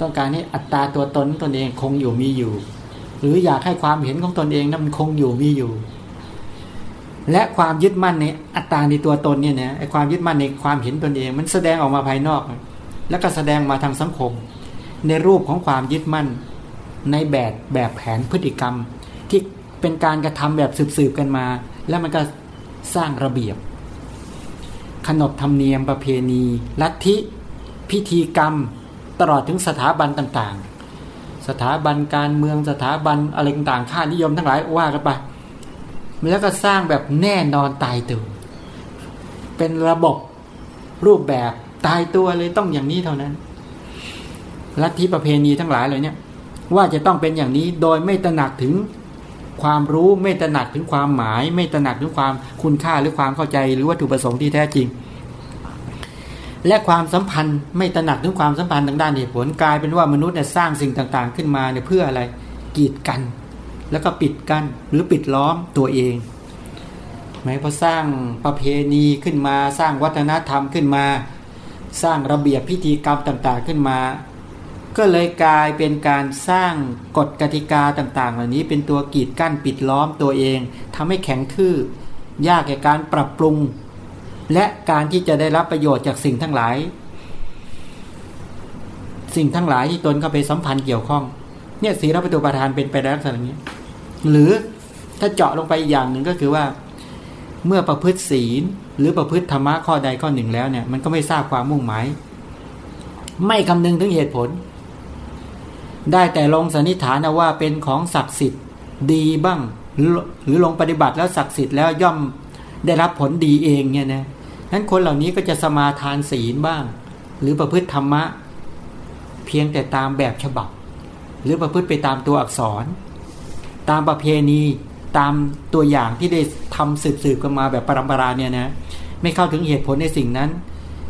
ต้องการให้อัตราตัวตนตนเองคงอยู่มีอยู่ หรืออยากให้ความเห็นของตนเองนั้นมันคงอยู่มีอยู่ และความยึดมั่นในอัตตาในตัวตนเนี่ยนะไอ้ความยึดมั่นในความเห็นตนเอง มันแสดงออกมาภายนอก แล้วก็แสดงมาทางสังคม ในรูปของความยึดมั่นในแบบแบบแผนพฤติกรรม ที่เป็นการกระทำแบบสืบๆกันมา แล้วมันก็สร้างระเบียบ ขนบธรรมเนียมประเพณี ลัทธิ พิธีกรรม ตลอดถึงสถาบันต่างๆ สถาบันการเมืองสถาบันอะไรต่างๆค่านิยมทั้งหลายว่ากันไปแล้วก็สร้างแบบแน่นอนตายตัว เป็นระบบรูปแบบตายตัวเลยต้องอย่างนี้เท่านั้นลัทธิประเพณีทั้งหลายเลยเนี่ย ว่าจะต้องเป็นอย่างนี้โดยไม่ตระหนักถึงความรู้ไม่ตระหนักถึงความหมาย ไม่ตระหนักถึงความคุณค่าหรือความเข้าใจหรือวัตถุประสงค์ที่แท้จริง และความสัมพันธ์ไม่ตระหนักถึงความสัมพันธ์ทางด้านเหตุผลกลายเป็นว่ามนุษย์เนี่ยสร้างสิ่งต่างๆ ขึ้นมาเนี่ยเพื่ออะไรกีดกัน แล้วก็ปิดกั้นหรือปิดล้อมตัวเองไหมพอสร้างประเพณีขึ้นมาสร้างวัฒนธรรมขึ้นมา สร้างระเบียบพิธีกรรมต่างๆขึ้นมา ก็เลยกลายเป็นการสร้างกฎกติกาต่างๆ เหล่านี้เป็นตัวกีดกั้นปิดล้อมตัวเองทำให้แข็งทื่อยากแก่การปรับปรุง และการที่จะได้รับประโยชน์จากสิ่งทั้งหลาย สิ่งทั้งหลายที่ตนเข้าไปสัมพันธ์เกี่ยวข้อง เนี่ยสีรับประตูประธานเป็นไปในลักษณะนี้ หรือถ้าเจาะลงไปอย่างหนึ่งก็คือว่า เมื่อประพฤติศีล หรือประพฤติธรรมะข้อใดข้อหนึ่งแล้วเนี่ย มันก็ไม่ทราบความมุ่งหมาย ไม่คำนึงถึงเหตุผล ได้แต่ลงสันนิษฐานว่าเป็นของศักดิ์สิทธิ์ดีบ้าง หรือลงปฏิบัติแล้วศักดิ์สิทธิ์แล้วย่อมได้รับผลดีเองเนี่ยนะ นั้นคนเหล่านี้ก็จะสมาทานศีลบ้าง หรือประพฤติธรรมะ เพียงแต่ตามแบบฉบับ หรือประพฤติไปตามตัวอักษร ตามประเพณีตามตัวอย่างที่ได้ทำสืบๆกันมาแบบปรำปราเนี่ยนะไม่เข้าถึงเหตุผลในสิ่งนั้น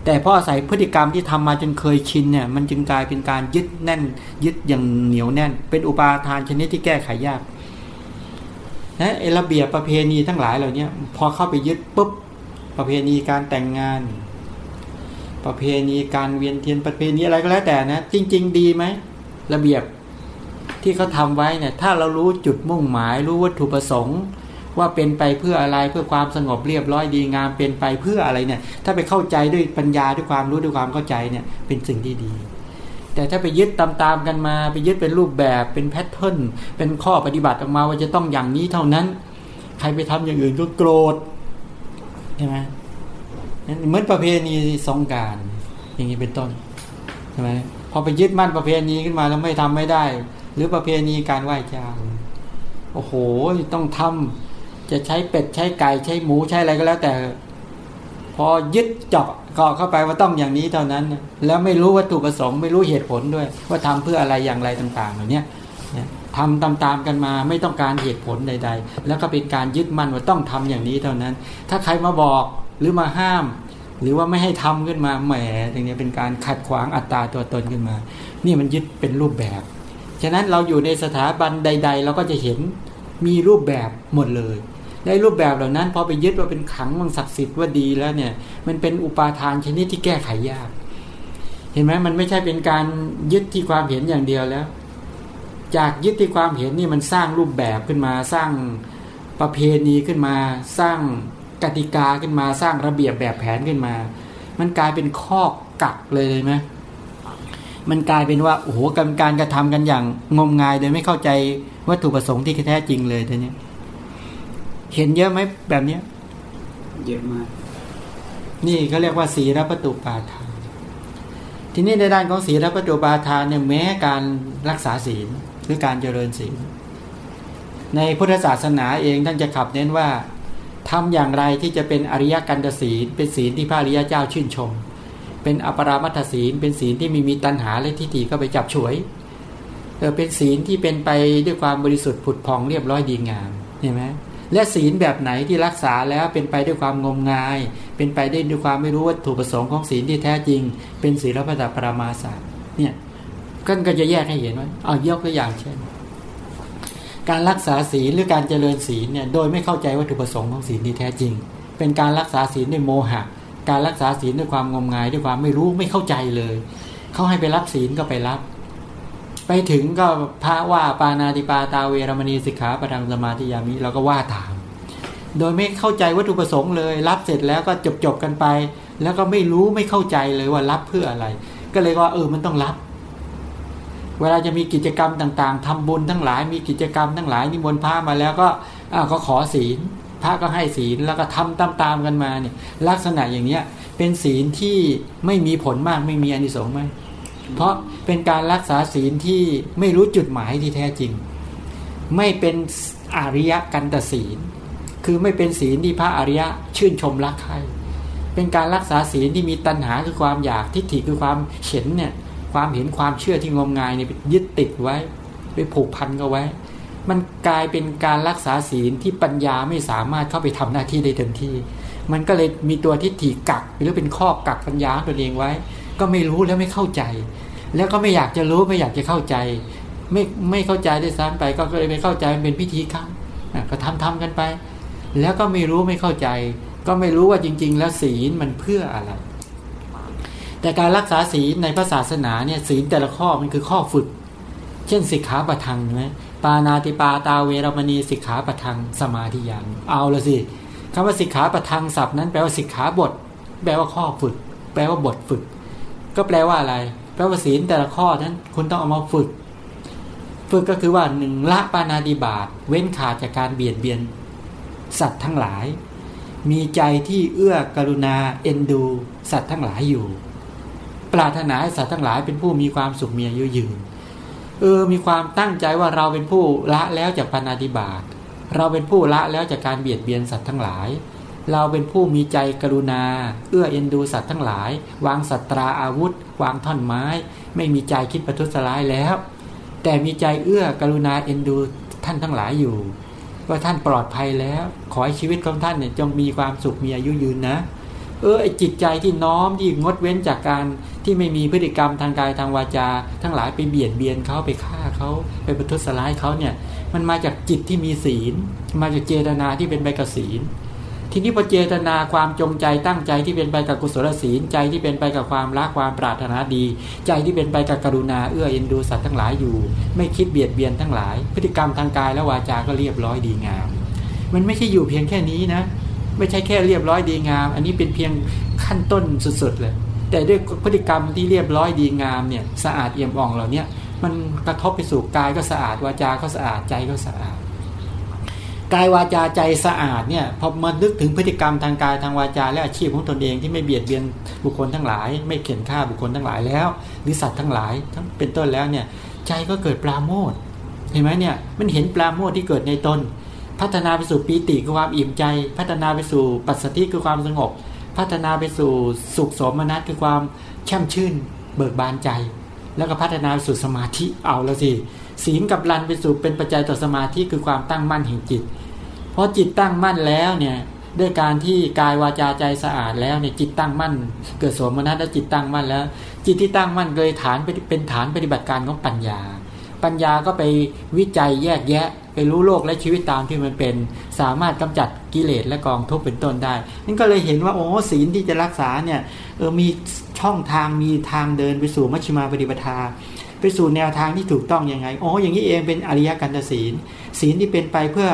แต่เพราะอาศัยพฤติกรรมที่ทำมาจนเคยชินเนี่ยมันจึงกลายเป็นการยึดแน่น ยึดอย่างเหนียวแน่น เป็นอุปาทานชนิดที่แก้ไขยากนะระเบียบประเพณีทั้งหลายเหล่านี้พอเข้าไปยึดปุ๊บ ประเพณีการแต่งงาน ประเพณีการเวียนเทียนประเพณีอะไรก็แล้วแต่นะ จริง ๆ ดีไหมระเบียบที่เขาทาไว้เนี่ยถ้าเรารู้จุดมุ่งหมาย รู้วัตถุประสงค์ ว่าเป็นไปเพื่ออะไรเพื่อความสงบเรียบร้อยดีงามเป็นไปเพื่ออะไรเนี่ย ถ้าไปเข้าใจด้วยปัญญาด้วยความรู้ด้วยความเข้าใจเนี่ย เป็นสิ่งที่ดี แต่ถ้าไปยึดตามๆกันมา ไปยึดเป็นรูปแบบเป็นแพทเทิร์นเป็นข้อปฏิบัติออกมาว่าจะต้องอย่างนี้เท่านั้น ใครไปทำอย่างอื่นก็โกรธ ใช่ไหมเหมือนประเพณีสงการ อย่างนี้เป็นต้นใช่ไหมพอไปยึดมั่นประเพณีขึ้นมาแล้วไม่ทำไม่ได้ หรือประเพณีการไหว้เจ้าโอ้โหต้องทำจะใช้เป็ดใช้ไก่ใช้หมูใช้อะไรก็แล้วแต่ พอยึดเจาะก็เข้าไปว่าต้องอย่างนี้เท่านั้น แล้วไม่รู้วัตถุประสงค์ไม่รู้เหตุผลด้วย ว่าทำเพื่ออะไรอย่างไรต่างๆเหล่านี้ ทำตามๆกันมาไม่ต้องการเหตุผลใด ๆ แล้วก็เป็นการยึดมั่นว่าต้องทำอย่างนี้เท่านั้น ถ้าใครมาบอกหรือมาห้าม หรือว่าไม่ให้ทำขึ้นมาแหมอย่างนี้เป็นการขัดขวางอัตตาตัวตนขึ้นมา นี่มันยึดเป็นรูปแบบ ฉะนั้นเราอยู่ในสถาบันใด ๆ เราก็จะเห็นมีรูปแบบหมดเลยในรูปแบบเหล่านั้นพอไปยึดว่าเป็นขังมังศักดิ์สิทธิ์ว่าดีแล้วเนี่ย มันเป็นอุปาทานชนิดที่แก้ไขยาก เห็นไหมมันไม่ใช่เป็นการยึดที่ความเห็นอย่างเดียวแล้ว จากยึดที่ความเห็นนี่มันสร้างรูปแบบขึ้นมา สร้างประเพณีขึ้นมา สร้างกติกาขึ้นมา สร้างระเบียบแบบแผนขึ้นมา มันกลายเป็นข้อกักเลยเลยไหมมันกลายเป็นว่าโอ้โหการการกระทำกันอย่างงมงายโดยไม่เข้าใจวัตถุประสงค์ที่แท้จริงเลยทีนี้เห็นเยอะไหมแบบเนี้ยเยอะมาก นี่เขาเรียกว่าสีรประตูปาทาน ทีนี้ในด้านของสีรประตูปาทานเนี่ยแม้การรักษาศีลห รือการเจริญศีลในพุทธศาสนาเองท่านจะขับเน้นว่าทำอย่างไรที่จะเป็นอริยกันตศีล เป็นศีลที่พระอริยเจ้าชื่นชม เป็นอปรามัตศีล เป็นศีลที่มีมีตัณหาและทิฏฐิเข้าไปจับฉวยเออเป็นศีลที่เป็นไปด้วยความบริสุทธิ์ผุดพองเรียบร้อยดีงามเห็นไหมและศีลแบบไหนที่รักษาแล้วเป็นไปด้วยความงมงาย เป็นไปได้ด้วยความไม่รู้วัตถุประสงค์ของศีลที่แท้จริง เป็นศีลพระตปรมาสาเนี่ย ก็ก็จะแยกให้เห็นว่าเอายกตัวอย่างเช่น การรักษาศีลหรือการเจริญศีลเนี่ยโดยไม่เข้าใจวัตถุประสงค์ของศีลที่แท้จริง เป็นการรักษาศีลด้วยโมหะ การรักษาศีลด้วยความงมงายด้วยความไม่รู้ไม่เข้าใจเลยเขาให้ไปรับศีลก็ไปรับ ไปถึงก็พระว่าปานาติปาตาเวรมณีสิกขาปทังสมาธิยามิเราก็ว่าถาม โดยไม่เข้าใจวัตถุประสงค์เลย รับเสร็จแล้วก็จบจบกันไป แล้วก็ไม่รู้ไม่เข้าใจเลยว่ารับเพื่ออะไร ก็เลยว่าเออมันต้องรับ เวลาจะมีกิจกรรมต่างๆทำบุญทั้งหลาย มีกิจกรรมทั้งหลายนิมนต์พระมาแล้วก็ก็ขอศีล พระก็ให้ศีลแล้วก็ทำตามๆกันมาเนี่ยลักษณะอย่างเนี้ยเป็นศีลที่ไม่มีผลมากไม่มีอนิสงส์ไหมเพราะเป็นการรักษาศีลที่ไม่รู้จุดหมายที่แท้จริง ไม่เป็นอริยกันตศีล คือไม่เป็นศีลที่พระอริยะชื่นชมรักใครเป็นการรักษาศีลที่มีตัณหาคือความอยากทิฏฐิคือความเห็นเนี่ย ความเห็นความเชื่อที่งมงายเนี่ยยึดติดไว้ไปผูกพันกันไว้ มันกลายเป็นการรักษาศีลที่ปัญญาไม่สามารถเข้าไปทำหน้าที่ได้เต็มที่ มันก็เลยมีตัวทิฏฐิกักหรือเป็นข้อกักปัญญาตัวเองไว้ ก็ไม่รู้แล้วไม่เข้าใจ แล้วก็ไม่อยากจะรู้ไม่อยากจะเข้าใจ ไม่ไม่เข้าใจได้ซ้ำไป ก็เลยไม่เข้าใจเป็นพิธีกรรมก็ทำทำกันไป แล้วก็ไม่รู้ไม่เข้าใจ ก็ไม่รู้ว่าจริง ๆ แล้วศีลมันเพื่ออะไร แต่การรักษาศีลในพระศาสนาเนี่ยศีลแต่ละข้อมันคือข้อฝึก เช่นสิกขาปะทังนะปานาติปาตาเวรมณีสิกขาปะทังสมาธิยานเอาละสิคำว่าสิกขาปะทังศัพท์นั้นแปลว่าสิกขาบท แปลว่าข้อฝึก แปลว่าบทฝึก ก็แปลว่าอะไรพระวศีลแต่ละข้อนั้นคุณต้องเอามาฝึก ฝึกก็คือว่าหนึ่งละปานาดิบาตเว้นขาดจากการเบียดเบียน สัตว์ทั้งหลาย มีใจที่เอื้อกรุณาเอ็นดู สัตว์ทั้งหลายอยู่ ปรารถนาให้สัตว์ทั้งหลายเป็นผู้มีความสุขมีอายุยืนเออมีความตั้งใจว่าเราเป็นผู้ละแล้วจากปานาดิบาตเราเป็นผู้ละแล้วจากการเบียดเบียนสัตว์ทั้งหลาย เราเป็นผู้มีใจกรุณา เอื้อเอ็นดูสัตว์ทั้งหลาย วางสัตราอาวุธ วางท่อนไม้ ไม่มีใจคิดประทุษร้ายแล้ว แต่มีใจเอื้อกรุณาเอ็นดูท่านทั้งหลายอยู่ ว่าท่านปลอดภัยแล้ว ขอให้ชีวิตของท่านเนี่ยจงมีความสุขมีอายุยืนนะ เออจิตใจที่น้อมที่งดเว้นจากการที่ไม่มีพฤติกรรมทางกายทางวาจา ทั้งหลายไปเบียดเบียนเขาไปฆ่าเขาไปประทุษร้ายเขาเนี่ย มันมาจากจิตที่มีศีล มาจากเจตนาที่เป็นใบกศีล ทีนี้พอเจตนาความจงใจตั้งใจที่เป็นไปกับกุศลศีลใจที่เป็นไปกับความรักความปรารถนาดี ใจที่เป็นไปกับกรุณาเอื้อเอ็นดูสัตว์ทั้งหลายอยู่ ไม่คิดเบียดเบียนทั้งหลาย พฤติกรรมทางกายและวาจาก็เรียบร้อยดีงาม มันไม่ใช่อยู่เพียงแค่นี้นะ ไม่ใช่แค่เรียบร้อยดีงาม อันนี้เป็นเพียงขั้นต้นสุดๆเลย แต่ด้วยพฤติกรรมที่เรียบร้อยดีงามเนี่ยสะอาดเอี่ยมอ่องเหล่านี้มันกระทบไปสู่กายก็สะอาดวาจาก็สะอาดใจก็สะอาดกายวาจาใจสะอาดเนี่ยพอมานึกถึงพฤติกรรมทางกายทางวาจาและอาชีพของตนเองที่ไม่เบียดเบียนบุคคลทั้งหลาย ไม่เขียนฆ่าบุคคลทั้งหลายแล้ว หรือสัตว์ทั้งหลายทั้งเป็นต้นแล้วเนี่ยใจก็เกิดปราโมทเห็นไหมเนี่ยมันเห็นปราโมทที่เกิดในตน พัฒนาไปสู่ปีติคือความอิ่มใจ พัฒนาไปสู่ปัสสติคือความสงบ พัฒนาไปสู่สุขสมนัตคือความแช่มชื่น เบิกบานใจ แล้วก็พัฒนาไปสู่สมาธิเอาแล้วสิศีลกับลันไปสู่เป็นปัจจัยต่อสมาธิคือความตั้งมั่นแห่งจิตพอจิตตั้งมั่นแล้วเนี่ยด้วยการที่กายวาจาใจสะอาดแล้วเนี่ยจิตตั้งมั่น เกิดสมนัตและจิตตั้งมั่นแล้ว จิตที่ตั้งมั่นเลยฐานเป็นฐานปฏิบัติการของปัญญา ปัญญาก็ไปวิจัยแยกแยะ ไปรู้โลกและชีวิตตามที่มันเป็น สามารถกำจัดกิเลสและกองทุกข์เป็นต้นได้นั่นก็เลยเห็นว่าโอ้ศีลที่จะรักษาเนี่ยเออมีช่องทางมีทางเดินไปสู่มัชฌิมาปฏิปทา ไปสู่แนวทางที่ถูกต้องยังไงโอ้อย่างนี้เองเป็นอริยกันตศีล ศีลที่เป็นไปเพื่อ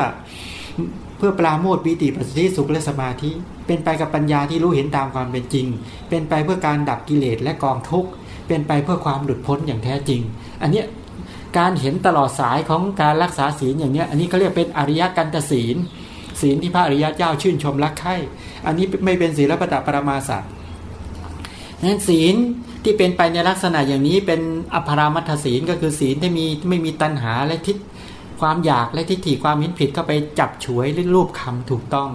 เพื่อปราโมทปีติปัสสติสุขและสมาธิ เป็นไปกับปัญญาที่รู้เห็นตามความเป็นจริง เป็นไปเพื่อการดับกิเลสและกองทุกข์เป็นไปเพื่อความหลุดพ้นอย่างแท้จริง อันนี้ การเห็นตลอดสายของการรักษาศีลอย่างนี้อันนี้เขาเรียกเป็นอริยกันตศีล ศีลที่พระอริยเจ้าชื่นชมรักใคร่อันนี้ไม่เป็นศีลปตะปรมาสัตว์นั้นศีลที่เป็นไปในลักษณะอย่างนี้เป็นอภรามัทศีลก็คือศีลที่มีไม่มีตัณหาและทิฏความอยากและทิฏฐิความเห็นผิดเข้าไปจับฉวยหรือรูปคำถูกต้อง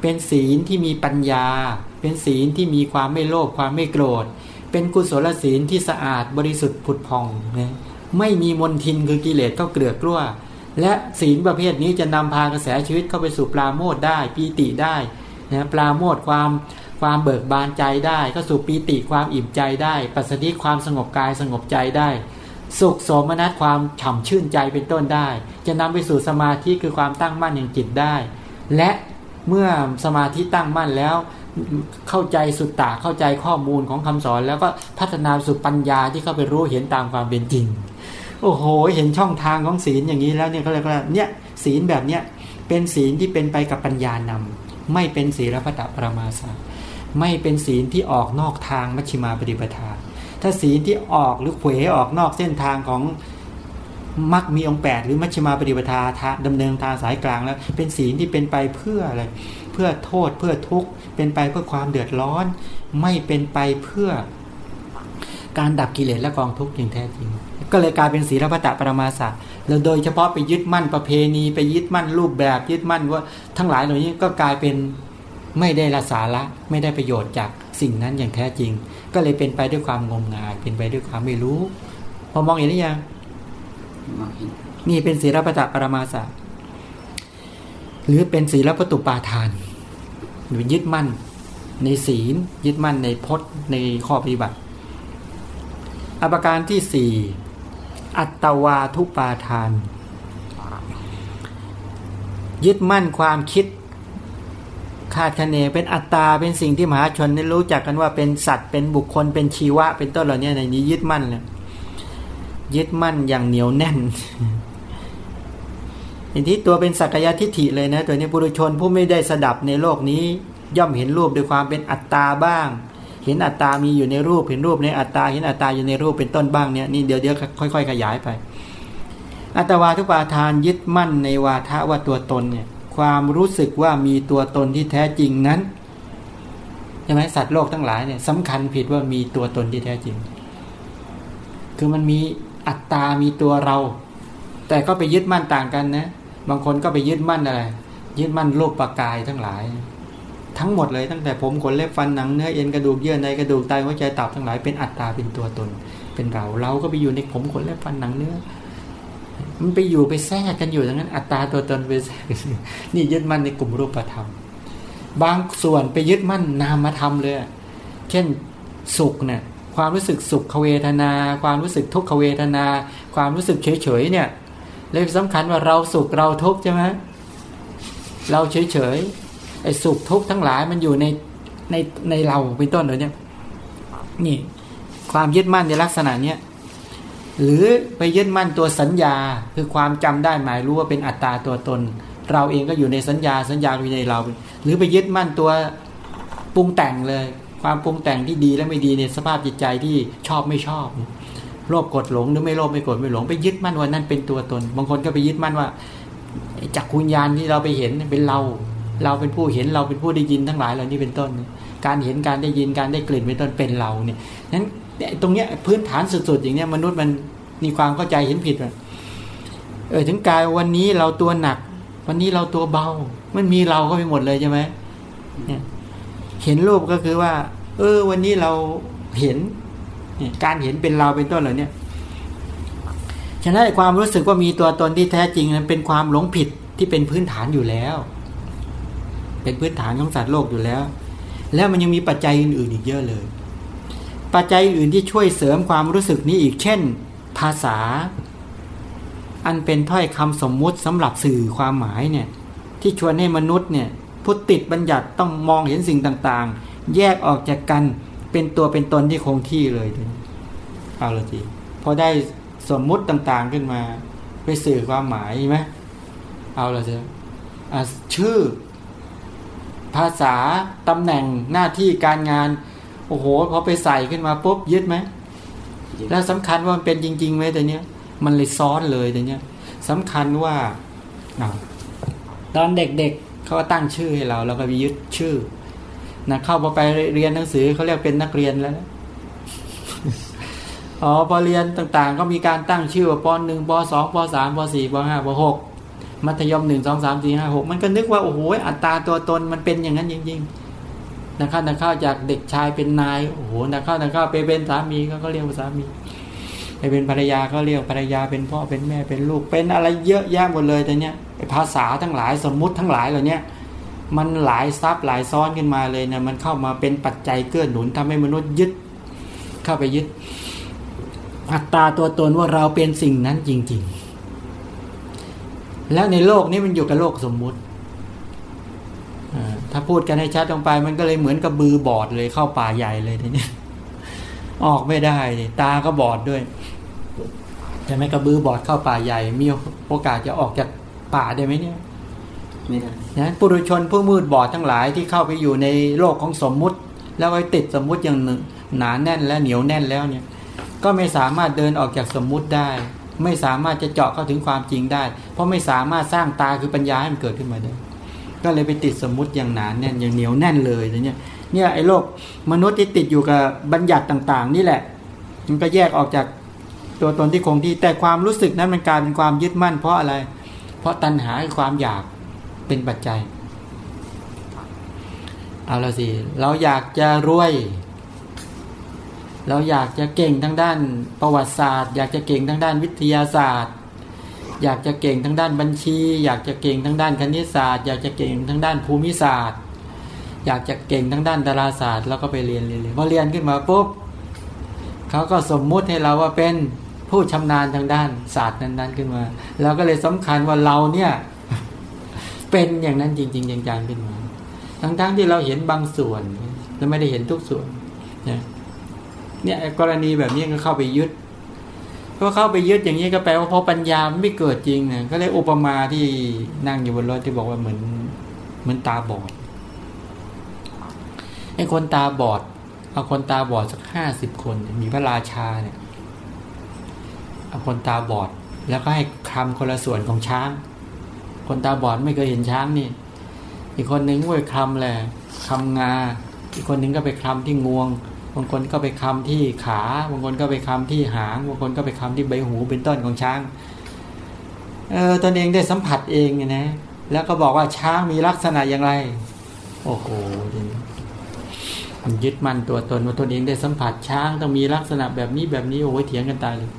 เป็นศีลที่มีปัญญา เป็นศีลที่มีความไม่โลภความไม่โกรธ เป็นกุศลศีลที่สะอาดบริสุทธิ์ผุดพองนะ ไม่มีมนทินคือกิเลสก็เกลือกลั้วและศีลประเภทนี้จะนำพากระแสชีวิตเข้าไปสู่ปราโมทได้ปีติได้นะปราโมทความความเบิกบานใจได้ ก็สู่ปีติความอิ่มใจได้ ปัสสติความสงบกายสงบใจได้ สุขโสมนัสความฉ่ำชื่นใจเป็นต้นได้ จะนำไปสู่สมาธิคือความตั้งมั่นอย่างจิตได้ และเมื่อสมาธิตั้งมั่นแล้วเข้าใจสุดตาเข้าใจข้อมูลของคำสอน แล้วก็พัฒนาสู่ปัญญาที่เข้าไปรู้เห็นตามความเป็นจริง โอ้โห เห็นช่องทางของศีลอย่างนี้แล้วเนี่ยเขาเรียกว่าเนี่ยศีลแบบเนี้ยเป็นศีลที่เป็นไปกับปัญญานำไม่เป็นศีลพัตปรมาสาไม่เป็นศีลที่ออกนอกทางมัชฌิมาปฏิปทา ถ้าศีลที่ออกหรือเขวออกนอกเส้นทางของมักมีองค์แปดหรือมัชฌิมาปฏิปทาดำเนินทางสายกลางแล้ว เป็นศีลที่เป็นไปเพื่ออะไรเพื่อโทษเพื่อทุกข์เป็นไปเพื่อความเดือดร้อน ไม่เป็นไปเพื่อการดับกิเลสและกองทุกข์อย่างแท้จริง ก็เลยกลายเป็นศีลพัตตปรมาสัแล้วโดยเฉพาะไปยึดมั่นประเพณีไปยึดมั่นรูปแบบยึดมั่นว่าทั้งหลายเหล่านี้ก็กลายเป็นไม่ได้ละสาระไม่ได้ประโยชน์จากสิ่งนั้นอย่างแท้จริง ก็เลยเป็นไปด้วยความงมงายเป็นไปด้วยความไม่รู้ พอมองเห็นหรือยังนี่เป็นศีลปฏิปรมาสาหรือเป็นศีลปตุปาทาน หรือยึดมั่น ในศีล ยึดมั่นในพจน์ในข้อปฏิบัติอภิการที่สี่ อัตวาทุปาทาน ยึดมั่นความคิดคาดคะเนเป็นอัตตาเป็นสิ่งที่มหาชนได้รู้จักกันว่าเป็นสัตว์เป็นบุคคลเป็นชีวะ เป็นต้นเหล่านี้ในนี้ยึดมั่นเลยยึดมั่นอย่างเหนียวแน่นเห็นที่ตัวเป็นสักยะทิฏฐิเลยนะ ตัวนี้บุรุชนผู้ไม่ได้สดับในโลกนี้ ย่อมเห็นรูปด้วยความเป็นอัตตาบ้าง เห็นอัตตามีอยู่ในรูปเห็นรูปในอัตตาเห็นอัตตาอยู่ในรูปเป็นต้นบ้างเนี่ยนี่เดี๋ยวเดี๋ยวค่อย ๆ ขยายไป อัตวาทุปาทานยึดมั่นในวาทะว่าตัวตนเนี่ยความรู้สึกว่ามีตัวตนที่แท้จริงนั้นใช่ไหมสัตว์โลกทั้งหลายเนี่ยสำคัญผิดว่ามีตัวตนที่แท้จริง คือมันมีอัตตา มีตัวเรา แต่ก็ไปยึดมั่นต่างกันนะ บางคนก็ไปยึดมั่นอะไร ยึดมั่นรูปปากายทั้งหลาย ทั้งหมดเลยตั้งแต่ผมขนเล็บฟันหนังเนื้อเอ็นกระดูกเยื่อในกระดูกไตหัวใจตับทั้งหลายเป็นอัตตาเป็นตัวตน เป็นเราเราก็ไปอยู่ในผมขนเล็บฟันหนังเนื้อ มันไปอยู่ไปแทรกกันอยู่ดังนั้น อัตตาตัวตนไปแทรกนี่ยึดมั่นในกลุ่มรูปธรรม บางส่วนไปยึดมั่นนามธรรมเลย เช่นสุขเนี่ยความรู้สึกสุขเวทนา ความรู้สึกทุกขเวทนา ความรู้สึกเฉยเฉยเนี่ยเลยสำคัญว่าเราสุขเราทุกข์ใช่ไหมเราเฉยเฉย ไอ้สุขทุกข์ทั้งหลายมันอยู่ในในในเราเป็นต้นเลยเนี่ยนี่ ความยึดมั่นในลักษณะเนี้ยหรือไปยึดมั่นตัวสัญญาคือความจำได้หมายรู้ว่าเป็นอัตตาตัวตน เราเองก็อยู่ในสัญญาสัญญาอยู่ในเรา หรือไปยึดมั่นตัวปรุงแต่งเลย ความปรุงแต่งที่ดีและไม่ดีในสภาพจิตใจที่ชอบไม่ชอบโลภกดหลงหรือไม่โลภไม่กดไม่หลง ไปยึดมั่นว่านั่นเป็นตัวตน บางคนก็ไปยึดมั่นว่าจักคุญญาณที่เราไปเห็นเป็นเรา เราเป็นผู้เห็นเราเป็นผู้ได้ยินทั้งหลายเหล่านี้เป็นต้น การเห็นการได้ยินการได้กลิ่นเป็นต้นเป็นเราเนี่ยนั้นตรงเนี้ยพื้นฐานสุดๆอย่างเนี้ยมนุษย์มันมีความเข้าใจเห็นผิดเออถึงกายวันนี้เราตัวหนัก วันนี้เราตัวเบา มันมีเราก็ไปหมดเลยใช่ไหมเนี่ยเห็นรูปก็คือว่า เออ วันนี้เราเห็นการเห็นเป็นเราเป็นต้นเหล่านี้ฉะนั้นความรู้สึกว่ามีตัวตนที่แท้จริงนั้นเป็นความหลงผิดที่เป็นพื้นฐานอยู่แล้ว เป็นพื้นฐานของสัตว์โลกอยู่แล้ว แล้วมันยังมีปัจจัยอื่นๆอีกเยอะเลย ปัจจัยอื่นที่ช่วยเสริมความรู้สึกนี้อีกเช่น ภาษา อันเป็นถ้อยคำสมมุติสำหรับสื่อความหมายเนี่ยที่ชวนให้มนุษย์เนี่ยผู้ติดบัญญัติต้องมองเห็นสิ่งต่างๆ แยกออกจากกันเป็นตัวเป็นตนที่คงที่เลยเอาละทีพอได้สมมุติต่างๆขึ้นมา ไปสื่อความหมายใช่ไหมเอาละทีชื่อ ภาษาตำแหน่งหน้าที่การงาน โอ้โหพอไปใส่ขึ้นมาปุ๊บยึดไหมแล้วสำคัญว่ามันเป็นจริงๆไหมแต่เนี้ยมันเลยซ้อนเลยแต่เนี้ยสำคัญว่าตอนเด็กๆเขาก็ตั้งชื่อให้เราเราก็ไปยึดชื่อนะเข้าพอไปเรียนหนังสือเขาเรียกเป็นนักเรียนแล้วอ๋อพอเรียนต่างๆ ก็มีการตั้งชื่อว่าปหนึ่งปสองปสามปสี่ปห้าปหก มัธยมหนึ่งสองสามสี่ห้าหกมันก็นึกว่าโอ้โหอัตราตัวตนมันเป็นอย่างนั้นจริงๆนักข้านักข้าจากเด็กชายเป็นนายโอ้โหนักข้านักข้าไปเป็นสามีก็เขาเรียกว่าสามีไปเป็นภรรยาก็เรียกภรรยาเป็นพ่อเป็นแม่เป็นลูกเป็นอะไรเยอะแยะหมดเลยแต่เนี้ยภาษาทั้งหลายสมมุติทั้งหลายเหล่านี้มันหลายซับหลายซ้อนขึ้นมาเลยเนี่ยมันเข้ามาเป็นปัจจัยเกื้อหนุนทำให้มนุษย์ยึดเข้าไปยึด อัตตาตัวตนว่าเราเป็นสิ่งนั้นจริง ๆ แล้วในโลกนี้มันอยู่กับโลกสมมุติถ้าพูดกันให้ชัดลงไป มันก็เลยเหมือนกับบือบอดเลยเข้าป่าใหญ่เลยทีนี้ออกไม่ได้ตาก็บอดด้วยเช่ไหมกระบือบอดเข้าป่าใหญ่ มีโอกาสจะออกจากป่าได้ไหมเนี่ยไม่ได้นะปุถุชนผู้มืดบอดทั้งหลายที่เข้าไปอยู่ในโลกของสมมุติ แล้วไปติดสมมุติอย่างหนาแน่นและเหนียวแน่นแล้วเนี่ย ก็ไม่สามารถเดินออกจากสมมุติได้ ไม่สามารถจะเจาะเข้าถึงความจริงได้ เพราะไม่สามารถสร้างตาคือปัญญาให้มันเกิดขึ้นมาได้ ก็เลยไปติดสมมุติอย่างหนาแน่นอย่างเหนียวแน่นเลยเนี่ยเนี่ยไอ้โลกมนุษย์ที่ติดอยู่กับบัญญัติต่างๆ นี่แหละ มันก็แยกออกจากตัวตนที่คงที่แต่ความรู้สึกนั้นมันกลายเป็นความยึดมั่น เพราะอะไร เพราะตัณหาคือความอยากเป็นปัจจัย เอาละสิ เราอยากจะรวย เราอยากจะเก่งทั้งด้านประวัติศาสตร์ อยากจะเก่งทั้งด้านวิทยาศาสตร์ อยากจะเก่งทั้งด้านบัญชี อยากจะเก่งทั้งด้านคณิตศาสตร์ อยากจะเก่งทั้งด้านภูมิศาสตร์ อยากจะเก่งทั้งด้านดาราศาสตร์ แล้วก็ไปเรียนเรียนพอเรียนขึ้นมาปุ๊บเขาก็สมมุติให้เราว่าเป็นผู้ชำนาญทางด้านศาสตร์นั้น ๆ ขึ้นมาเราก็เลยสำคัญว่าเราเนี่ย เป็นอย่างนั้นจริง ๆ จังๆขึ้นมาทั้งๆที่เราเห็นบางส่วนเราไม่ได้เห็นทุกส่วนนี่ย เนี่ยกรณีแบบนี้ก็เข้าไปยึดพอเข้าไปยึดอย่างนี้ก็แปลว่าพอปัญญาไม่เกิดจริงเนี่ยก็เลยอุปมาที่นั่งอยู่บนรถที่บอกว่าเหมือนเหมือนตาบอดไอ้คนตาบอดเอาคนตาบอดสักห้าสิบคนมีพระราชาเนี่ยเอาคนตาบอด แล้วก็ให้คำคนละส่วนของช้าง คนตาบอดไม่เคยเห็นช้างนี่ อีกคนนึงก็ไปคำแหละคำงา อีกคนนึงก็ไปคำที่งวง บางคนก็ไปคำที่ขา บางคนก็ไปคำที่หาง บางคนก็ไปคำที่ใบหูเป็นต้นของช้าง เออตนเองได้สัมผัสเองนะ แล้วก็บอกว่าช้างมีลักษณะอย่างไร โอ้โหมันยึดมั่นตัวตนว่าตนเองได้สัมผัสช้างต้องมีลักษณะแบบนี้แบบนี้โอ้ยเถียงกันตายเลย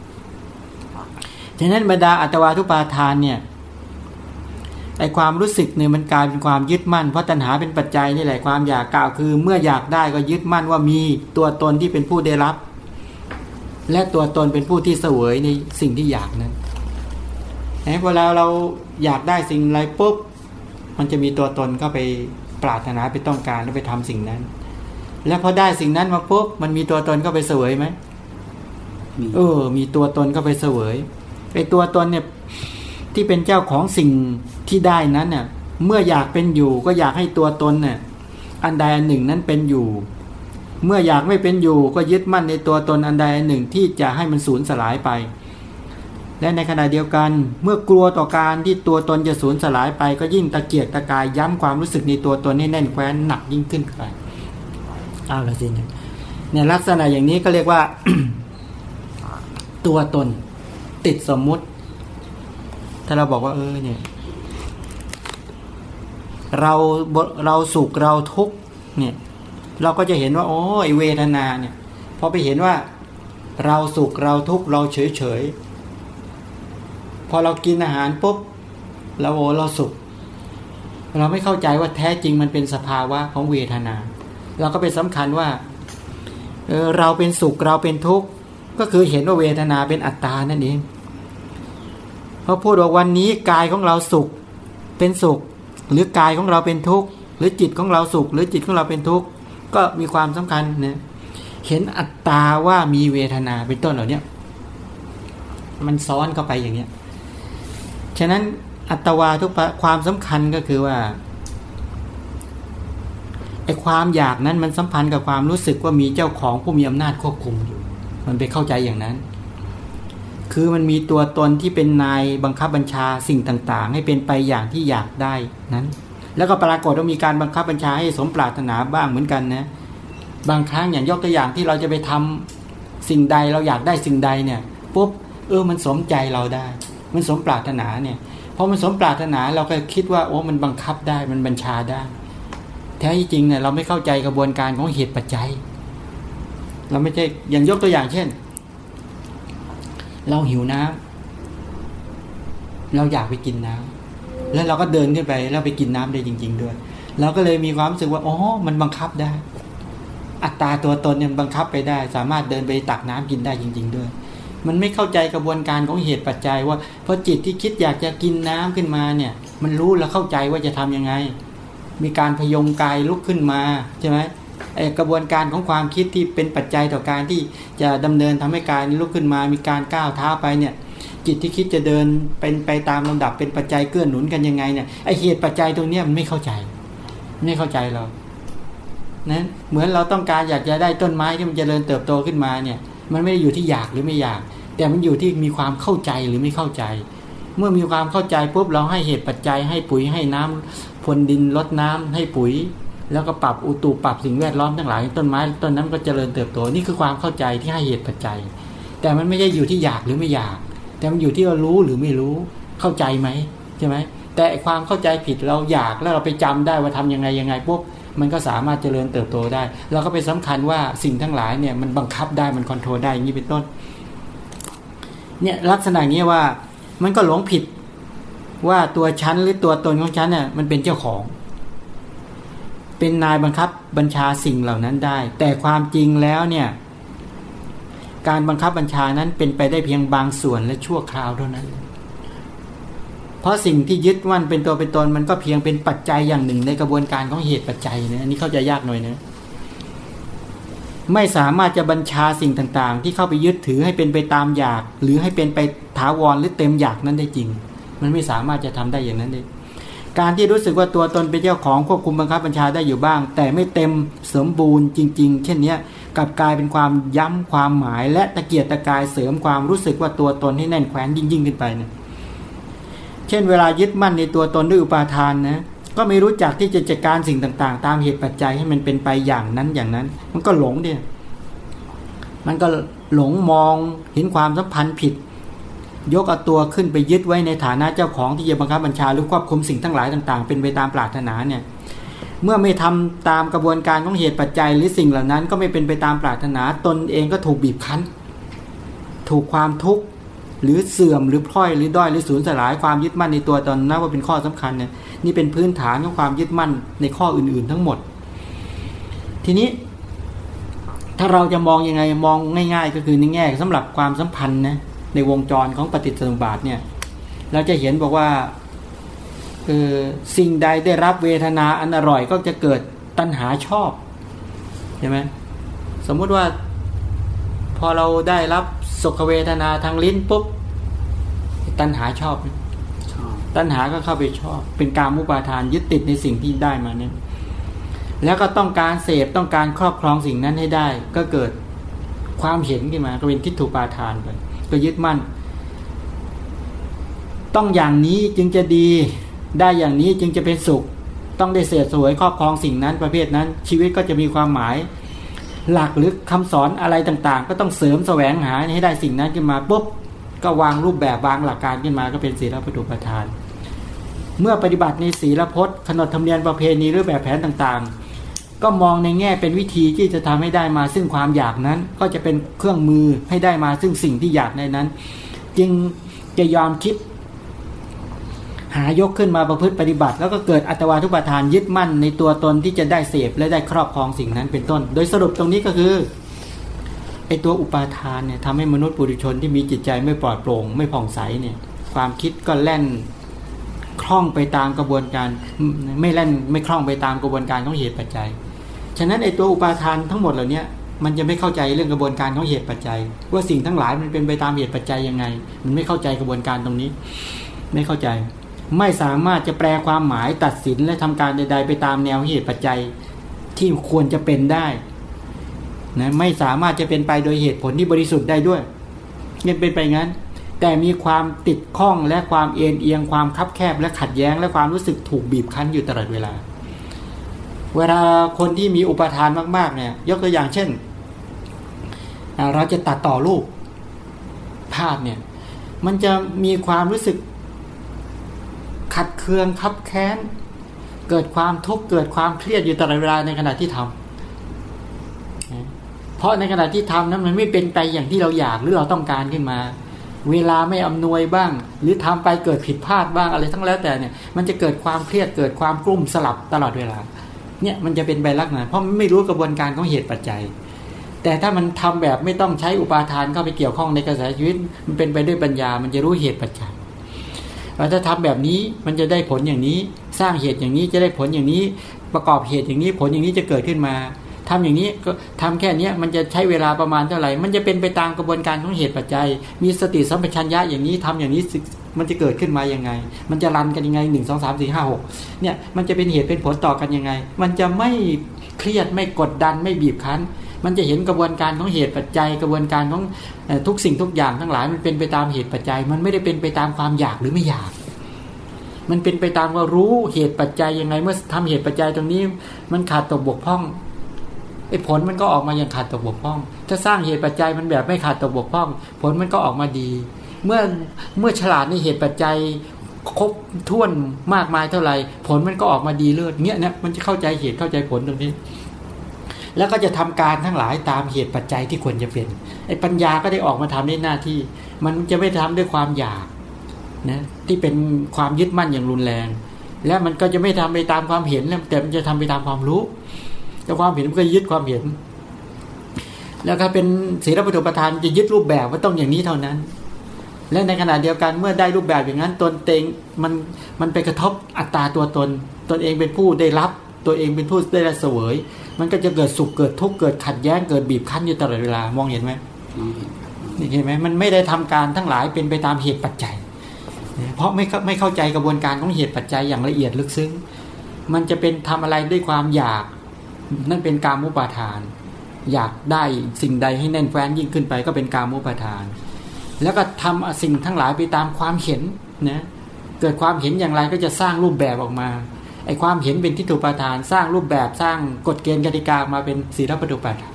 ฉะนั้นบรรดาอัตวาทุปาทานเนี่ย ไอความรู้สึกเนี่ยมันกลายเป็นความยึดมั่นเพราะตัณหาเป็นปัจจัยนี่แหละความอยากกล่าวคือ เมื่ออยากได้ก็ยึดมั่นว่ามีตัวตนที่เป็นผู้ได้รับ และตัวตนเป็นผู้ที่เสวยในสิ่งที่อยากนั้นไอ้พอเราเราอยากได้สิ่งอะไรปุ๊บมันจะมีตัวตนก็ไปปรารถนาไปต้องการแล้วไปทำสิ่งนั้น แล้วพอได้สิ่งนั้นมาปุ๊บมันมีตัวตนก็ไปเสวยไหมมีเออ มีตัวตนก็ไปเสวยไอตัวตนเนี่ย ที่เป็นเจ้าของสิ่งที่ได้นั้นเนี่ยเมื่ออยากเป็นอยู่ก็อยากให้ตัวตนเนี่ยอันใดอันหนึ่งนั้นเป็นอยู่ เมื่ออยากไม่เป็นอยู่ก็ยึดมั่นในตัวตนอันใดอันหนึ่งที่จะให้มันสูญสลายไป และในขณะเดียวกัน เมื่อกลัวต่อการที่ตัวตนจะสูญสลายไปก็ยิ่งตะเกียกตะกายย้ำความรู้สึกในตัวตนให้แน่นแคว้นหนักยิ่งขึ้นไปเอาละสิเนี่ยเนี่ยลักษณะอย่างนี้ก็เรียกว่า ตัวตนติดสมมุติ ถ้าเราบอกว่าเออเนี่ย เราเราสุขเราทุกข์เนี่ย เราก็จะเห็นว่า โอ้ไอเวทนาเนี่ยพอไปเห็นว่า เราสุขเราทุกข์เราเฉยเฉยพอเรากินอาหารปุ๊บเราโอ้เราสุข เราไม่เข้าใจว่าแท้จริงมันเป็นสภาวะของเวทนา เราก็ไปสำคัญว่าเออเราเป็นสุขเราเป็นทุกข์ก็คือเห็นว่าเวทนาเป็นอัตตานั่นเอง พอพูดว่าวันนี้กายของเราสุขเป็นสุข หรือกายของเราเป็นทุกข์หรือจิตของเราสุข หรือจิตของเราเป็นทุกข์ก็มีความสำคัญนะเห็นอัตตาว่ามีเวทนาเป็นต้นเหล่านี้มันซ้อนเข้าไปอย่างเนี้ยฉะนั้นอัตวาทุกความสำคัญก็คือว่าไอ้ความอยากนั้นมันสัมพันธ์กับความรู้สึกว่ามีเจ้าของผู้มีอำนาจควบคุมอยู่ มันไปเข้าใจอย่างนั้น คือมันมีตัวตนที่เป็นนายบังคับบัญชาสิ่งต่างๆ ให้เป็นไปอย่างที่อยากได้นั้น แล้วก็ปรากฏว่ามีการบังคับบัญชาให้สมปรารถนาบ้างเหมือนกันนะบางครั้งอย่างยกตัวอย่างที่เราจะไปทำสิ่งใดเราอยากได้สิ่งใดเนี่ยปุ๊บเออมันสมใจเราได้ มันสมปรารถนาเนี่ยพอมันสมปรารถนาเราก็คิดว่าโอ้มันบังคับได้มันบัญชาได้ แท้จริงเนี่ยเราไม่เข้าใจกระบวนการของเหตุปัจจัย เราไม่ใช่อย่างยกตัวอย่างเช่น เราหิวน้ำเราอยากไปกินน้ำแล้วเราก็เดินขึ้นไปแล้วไปกินน้ำได้จริง ๆ ด้วย เราก็เลยมีความรู้สึกว่าอ๋อมันบังคับได้ อัตราตัวตนเนี่ยบังคับไปได้ สามารถเดินไปตักน้ำกินได้จริง ๆ ด้วย มันไม่เข้าใจกระบวนการของเหตุปัจจัย ว่าเพอจิตที่คิดอยากจะกินน้ำขึ้นมาเนี่ย มันรู้แล้วเข้าใจว่าจะทํำยังไง มีการพยงกายลุกขึ้นมาใช่ไหม กระบวนการของความคิดที่เป็นปัจจัยต่อการที่จะดำเนินทำให้กายนี้ลุกขึ้นมา มีการก้าวเท้าไปเนี่ยจิตที่คิดจะเดินเป็นไปตามลำดับเป็นปัจจัยเกื้อหนุนกันยังไงเนี่ยไอเหตุปัจจัยตรงเนี้ยมันไม่เข้าใจ ไม่เข้าใจเรานะเหมือนเราต้องการอยากจะได้ต้นไม้ที่มันจเจริญเติบโตขึ้นมาเนี่ย มันไม่ได้อยู่ที่อยากหรือไม่อยาก แต่มันอยู่ที่มีความเข้าใจหรือไม่เข้าใจ เมื่อมีความเข้าใจปุ๊บเราให้เหตุปัจจัยให้ปุ๋ยให้น้ำพรวนดินลดน้ำให้ปุ๋ย แล้วก็ปรับอุตุปรับสิ่งแวดล้อมทั้งหลายต้นไม้ต้นนั้นก็เจริญเติบโตนี่คือความเข้าใจที่ให้เหตุปัจจัย แต่มันไม่ได้อยู่ที่อยากหรือไม่อยาก แต่มันอยู่ที่เรารู้หรือไม่รู้เข้าใจไหมใช่ไหมแต่ความเข้าใจผิดเราอยากแล้วเราไปจำได้ว่าทำยังไงยังไงปุ๊บมันก็สามารถเจริญเติบโตได้ เราก็ไปสำคัญว่าสิ่งทั้งหลายเนี่ยมันบังคับได้มันคอนโทรลได้อย่างนี้เป็นต้นเนี่ยลักษณะนี้ว่ามันก็หลงผิดว่าตัวฉันหรือตัวตนของฉันเนี่ยมันเป็นเจ้าของ เป็นนายบังคับบัญชาสิ่งเหล่านั้นได้ แต่ความจริงแล้วเนี่ย การบังคับบัญชานั้นเป็นไปได้เพียงบางส่วนและชั่วคราวเท่านั้น เพราะสิ่งที่ยึดมั่นเป็นตัวเป็นตนมันก็เพียงเป็นปัจจัยอย่างหนึ่งในกระบวนการของเหตุปัจจัยนะอันนี้เข้าใจยากหน่อยนะไม่สามารถจะบัญชาสิ่งต่างๆ ที่เข้าไปยึดถือให้เป็นไปตามอยาก หรือให้เป็นไปถาวรหรือเต็มอยากนั้นได้จริง มันไม่สามารถจะทำได้อย่างนั้นเลย การที่รู้สึกว่าตัวตนเป็นเจ้าของควบคุมบังคับบัญชาได้อยู่บ้าง แต่ไม่เต็มสมบูรณ์จริง ๆ เช่นนี้กับกลายเป็นความย้ำความหมาย และตะเกียกตะกายเสริมความรู้สึกว่าตัวตนให้แน่นแขวนยิ่งยิ่งขึ้นไปเนี่ยเช่นเวลายึดมั่นในตัวตนด้วยอุปาทานนะก็ไม่รู้จักที่จะจัดการสิ่งต่างๆ ตามเหตุปัจจัยให้มันเป็นไปอย่างนั้นอย่างนั้น มันก็หลงเนี่ยมันก็หลงมองเห็นความสัมพันธ์ผิด ยกเอาตัวขึ้นไปยึดไว้ในฐานะเจ้าของที่จะบังคับบัญชาหรือควบคุมสิ่งทั้งหลายต่าง ๆ เป็นไปตามปรารถนาเนี่ยเมื่อไม่ทำตามกระบวนการของเหตุปัจจัยหรือสิ่งเหล่านั้น ก็ไม่เป็นไปตามปรารถนาตนเองก็ถูกบีบคั้น ถูกความทุกข์หรือเสื่อมหรือพล่อยหรือด้อยหรือสูญสลายความยึดมั่นในตัวตนนะว่าเป็นข้อสำคัญเนี่ยนี่เป็นพื้นฐานของความยึดมั่นในข้ออื่น ๆ ทั้งหมด ทีนี้ ถ้าเราจะมองยังไงมองง่าย ๆ ก็คือในแง่สำหรับความสัมพันธ์นะ ในวงจรของปฏิจจสมุปบาทเนี่ยเราจะเห็นบอกว่าเออสิ่งใดได้รับเวทนาอันอร่อยก็จะเกิดตัณหาชอบใช่ไหมสมมุติว่าพอเราได้รับสุขเวทนาทางลิ้นปุ๊บตัณหาชอบชอบ ตัณหาก็เข้าไปชอบ เป็นการมุปาทานยึดติดในสิ่งที่ได้มานั้นแล้วก็ต้องการเสพต้องการครอบครองสิ่งนั้นให้ได้ ก็เกิดความเห็นขึ้นมาก็เป็นทิฏฐุปาทานไป ก็ยึดมั่น ต้องอย่างนี้จึงจะดีได้อย่างนี้จึงจะเป็นสุข ต้องได้เสพสวยครอบครองสิ่งนั้นประเภทนั้น ชีวิตก็จะมีความหมาย หลักหรือคำสอนอะไรต่างๆ ก็ต้องเสริมแสวงหาให้ได้สิ่งนั้นขึ้นมาปุ๊บก็วางรูปแบบวางหลักการขึ้นมาก็เป็นศีลปฏิปทาน เมื่อปฏิบัติในศีลพจน์ขนบธรรมเนียมประเพณีหรือแบบแผนต่างๆ ก็มองในแง่เป็นวิธีที่จะทำให้ได้มาซึ่งความอยากนั้น ก็จะเป็นเครื่องมือให้ได้มาซึ่งสิ่งที่อยากในนั้น จึงจะยอมคิด หายกขึ้นมาประพฤติปฏิบัติ แล้วก็เกิดอัตวาทุปทานยึดมั่นในตัวตนที่จะได้เสพและได้ครอบครองสิ่งนั้นเป็นต้น โดยสรุปตรงนี้ก็คือไอตัวอุปาทานเนี่ยทำให้มนุษย์ปุถุชนที่มีจิตใจไม่ปลอดโปร่ง ไม่ผ่องใสเนี่ยความคิดก็แล่นคล่องไปตามกระบวนการไม่แล่นไม่คล่องไปตามกระบวนการของเหตุปัจจัย ฉะนั้นไอตัวอุปาทานทั้งหมดเหล่านี้มันจะไม่เข้าใจเรื่องกระบวนการของเหตุปัจจัย ว่าสิ่งทั้งหลายมันเป็นไปตามเหตุปัจจัยยังไง มันไม่เข้าใจกระบวนการตรงนี้ ไม่เข้าใจ ไม่สามารถจะแปลความหมายตัดสินและทำการใด ๆ ไปตามแนวเหตุปัจจัยที่ควรจะเป็นได้นะไม่สามารถจะเป็นไปโดยเหตุผลที่บริสุทธิ์ได้ด้วยยังเป็นไปงั้น แต่มีความติดข้องและความเอ็นเอียงความคับแคบและขัดแย้ง และความรู้สึกถูกบีบคั้นอยู่ตลอดเวลา เวลาคนที่มีอุปทานมากๆเนี่ย ยกตัวอย่างเช่น เราจะตัดต่อรูปภาพเนี่ย มันจะมีความรู้สึกขัดเคืองคับแค้น เกิดความทุกข์เกิดความเครียดอยู่ตลอดเวลาในขณะที่ทำเพราะในขณะที่ทำนั้นมันไม่เป็นไปอย่างที่เราอยากหรือเราต้องการขึ้นมา เวลาไม่อำนวยบ้าง หรือทำไปเกิดผิดพลาดบ้างอะไรทั้งแล้วแต่เนี่ย มันจะเกิดความเครียดเกิดความกลุ้มสลับตลอดเวลา เนี่ยมันจะเป็นใบลักษณะเพราะมันไม่รู้กระบวนการของเหตุปัจจัย แต่ถ้ามันทำแบบไม่ต้องใช้อุปาทานเข้าไปเกี่ยวข้องในกระแสชีวิต มันเป็นไปด้วยปัญญา มันจะรู้เหตุปัจจัยถ้าทำแบบนี้มันจะได้ผลอย่างนี้ สร้างเหตุอย่างนี้จะได้ผลอย่างนี้ ประกอบเหตุอย่างนี้ผลอย่างนี้จะเกิดขึ้นมา ทำอย่างนี้ก็ทำแค่เนี้ยมันจะใช้เวลาประมาณเท่าไหร่ มันจะเป็นไปตามกระบวนการของเหตุปัจจัย มีสติสัมปชัญญะอย่างนี้ทำอย่างนี้มันจะเกิดขึ้นมายังไง มันจะรันกันยังไงหนึ่งสองสามสี่ห้าหกเนี่ยมันจะเป็นเหตุเป็นผลต่อกันยังไง มันจะไม่เครียดไม่กดดันไม่บีบคั้น มันจะเห็นกระบวนการของเหตุปัจจัย กระบวนการของทุกสิ่งทุกอย่างทั้งหลายมันเป็นไปตามเหตุปัจจัย มันไม่ได้เป็นไปตามความอยากหรือไม่อยาก มันเป็นไปตามว่ารู้เหตุปัจจัยยังไง เมื่อทำเหตุปัจจัยตรงนี้ มันขาดตกบกพร่อง อ้ผลมันก็ออกมาอย่างขาดตกบกพร่อง ถ้าสร้างเหตุปัจจัยมันแบบไม่ขาดตกบกพร่อง ผลมันก็ออกมาดี เมื่อเมื่อฉลาดในเหตุปัจจัยครบถ้วนมากมายเท่าไหร่ ผลมันก็ออกมาดีเลิศเงี้ยเนี่ยมันจะเข้าใจเหตุเข้าใจผลตรงนี้ แล้วก็จะทำการทั้งหลายตามเหตุปัจจัยที่ควรจะเป็นไอ้ปัญญาก็ได้ออกมาทำในหน้าที่ มันจะไม่ทำด้วยความอยากนะที่เป็นความยึดมั่นอย่างรุนแรง และมันก็จะไม่ทำไปตามความเห็นแต่มันจะทำไปตามความรู้ แต่ความเห็นมันก็ยึดความเห็น แล้วก็เป็นศีลปฏิปทานจะยึดรูปแบบว่าต้องอย่างนี้เท่านั้น และในขณะเดียวกันเมื่อได้รูปแบบอย่างนั้นตนเองมันมันไปกระทบอัตตาตัวตน ตนเองเป็นผู้ได้รับตัวเองเป็นผู้ได้รับเสวย มันก็จะเกิดสุขเกิดทุกข์เกิดขัดแย้งเกิดบีบคั้นอยู่ตลอดเวลามองเห็นไหมนี่เห็นไหมมันไม่ได้ทำการทั้งหลายเป็นไปตามเหตุปัจจัย เพราะไม่ไม่เข้าใจกระบวนการของเหตุปัจจัยอย่างละเอียดลึกซึ้ง มันจะเป็นทำอะไรด้วยความอยาก นั่นเป็นการมุปาทาน อยากได้สิ่งใดให้แน่นแฟ้นยิ่งขึ้นไปก็เป็นการมุปาทาน แล้วก็ทำสิ่งทั้งหลายไปตามความเห็นนะเกิดความเห็นอย่างไรก็จะสร้างรูปแบบออกมาไอ้ความเห็นเป็นทิฏฐุปาทาน สร้างรูปแบบสร้างกฎเกณฑ์กติกามาเป็นศีลปฏิปาทาน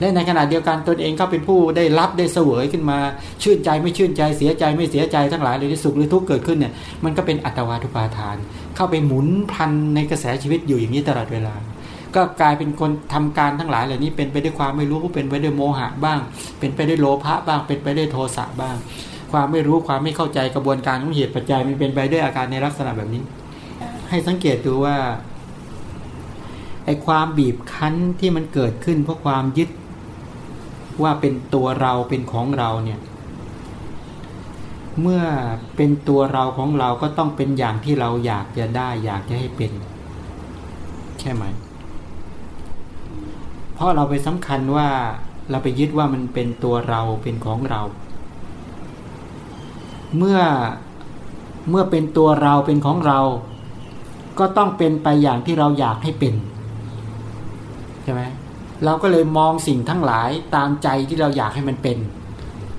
และในขณะเดียวกันตนเองก็เป็นผู้ได้รับได้เสวยขึ้นมาชื่นใจไม่ชื่นใจเสียใจไม่เสียใจทั้งหลายเลยที่สุขหรือทุกข์เกิดขึ้นเนี่ยมันก็เป็นอัตวาทุปาทาน เข้าไปหมุนพันในกระแสชีวิตอยู่อย่างนี้ตลอดเวลา ก็กลายเป็นคนทำการทั้งหลายเหล่านี้เป็นไปด้วยความไม่รู้เป็นไปด้วยโมหะบ้าง เป็นไปด้วยโลภะบ้าง เป็นไปด้วยโทสะบ้าง ความไม่รู้ความไม่เข้าใจกระบวนการของเหตุปัจจัยมันเป็นไปด้วยอาการในลักษณะแบบนี้ ให้สังเกตดูว่าไอ้ความบีบคั้นที่มันเกิดขึ้นเพราะความยึดว่าเป็นตัวเราเป็นของเราเนี่ย เมื่อเป็นตัวเราของเราก็ต้องเป็นอย่างที่เราอยากจะได้ อยากจะให้เป็น ใช่ไหม เพราะเราไปสำคัญว่าเราไปยึดว่ามันเป็นตัวเราเป็นของเรา เมื่อเมื่อเป็นตัวเราเป็นของเรา ก็ต้องเป็นไปอย่างที่เราอยากให้เป็นใช่ไหมเราก็เลยมองสิ่งทั้งหลายตามใจที่เราอยากให้มันเป็น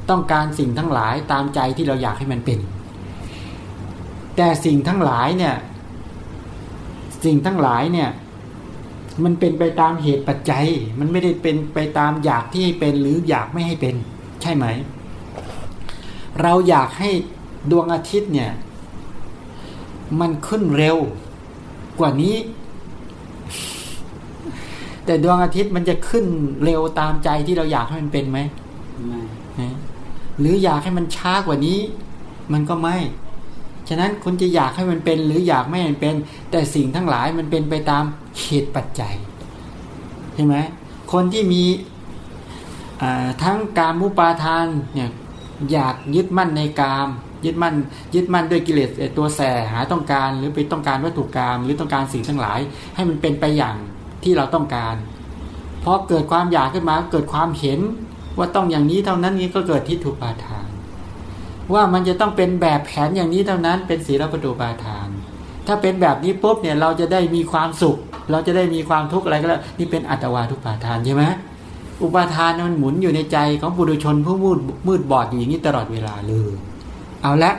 ต้องการสิ่งทั้งหลายตามใจที่เราอยากให้มันเป็น แต่สิ่งทั้งหลายเนี่ย สิ่งทั้งหลายเนี่ย มันเป็นไปตามเหตุปัจจัย มันไม่ได้เป็นไปตามอยากที่ให้เป็นหรืออยากไม่ให้เป็น ใช่ไหม เราอยากให้ดวงอาทิตย์เนี่ย มันขึ้นเร็ว กว่านี้ แต่ดวงอาทิตย์มันจะขึ้นเร็วตามใจที่เราอยากให้มันเป็นไหมไม่หรืออยากให้มันช้ากว่านี้ มันก็ไม่ ฉะนั้นคุณจะอยากให้มันเป็นหรืออยากไม่ให้มันเป็น แต่สิ่งทั้งหลายมันเป็นไปตามเหตุปัจจัยใช่ไหมคนที่มีทั้งการมุปาทานเนี่ยอยากยึดมั่นในกามยึดมั่นยึดมั่นด้วยกิเลสตัวแสหาต้องการหรือไปต้องการวัตถุกรรมหรือต้องการสิ่งทั้งหลาย ให้มันเป็นไปอย่างที่เราต้องการพอเกิดความอยากขึ้นมาเกิดความเห็นว่าต้องอย่างนี้เท่านั้นนี้ก็เกิดทิฏฐุปาทาน ว่ามันจะต้องเป็นแบบแผนอย่างนี้เท่านั้น เป็นศีลปฏิปาทาน ถ้าเป็นแบบนี้ปุ๊บเนี่ยเราจะได้มีความสุข เราจะได้มีความทุกข์อะไรก็แล้วนี่เป็นอัตวาทุปาทานใช่ไหมอุปาทานมันหมุนอยู่ในใจของบุรุชนผู้มืดมืดบอดอยู่อย่างนี้ตลอดเวลาเลยเอาละ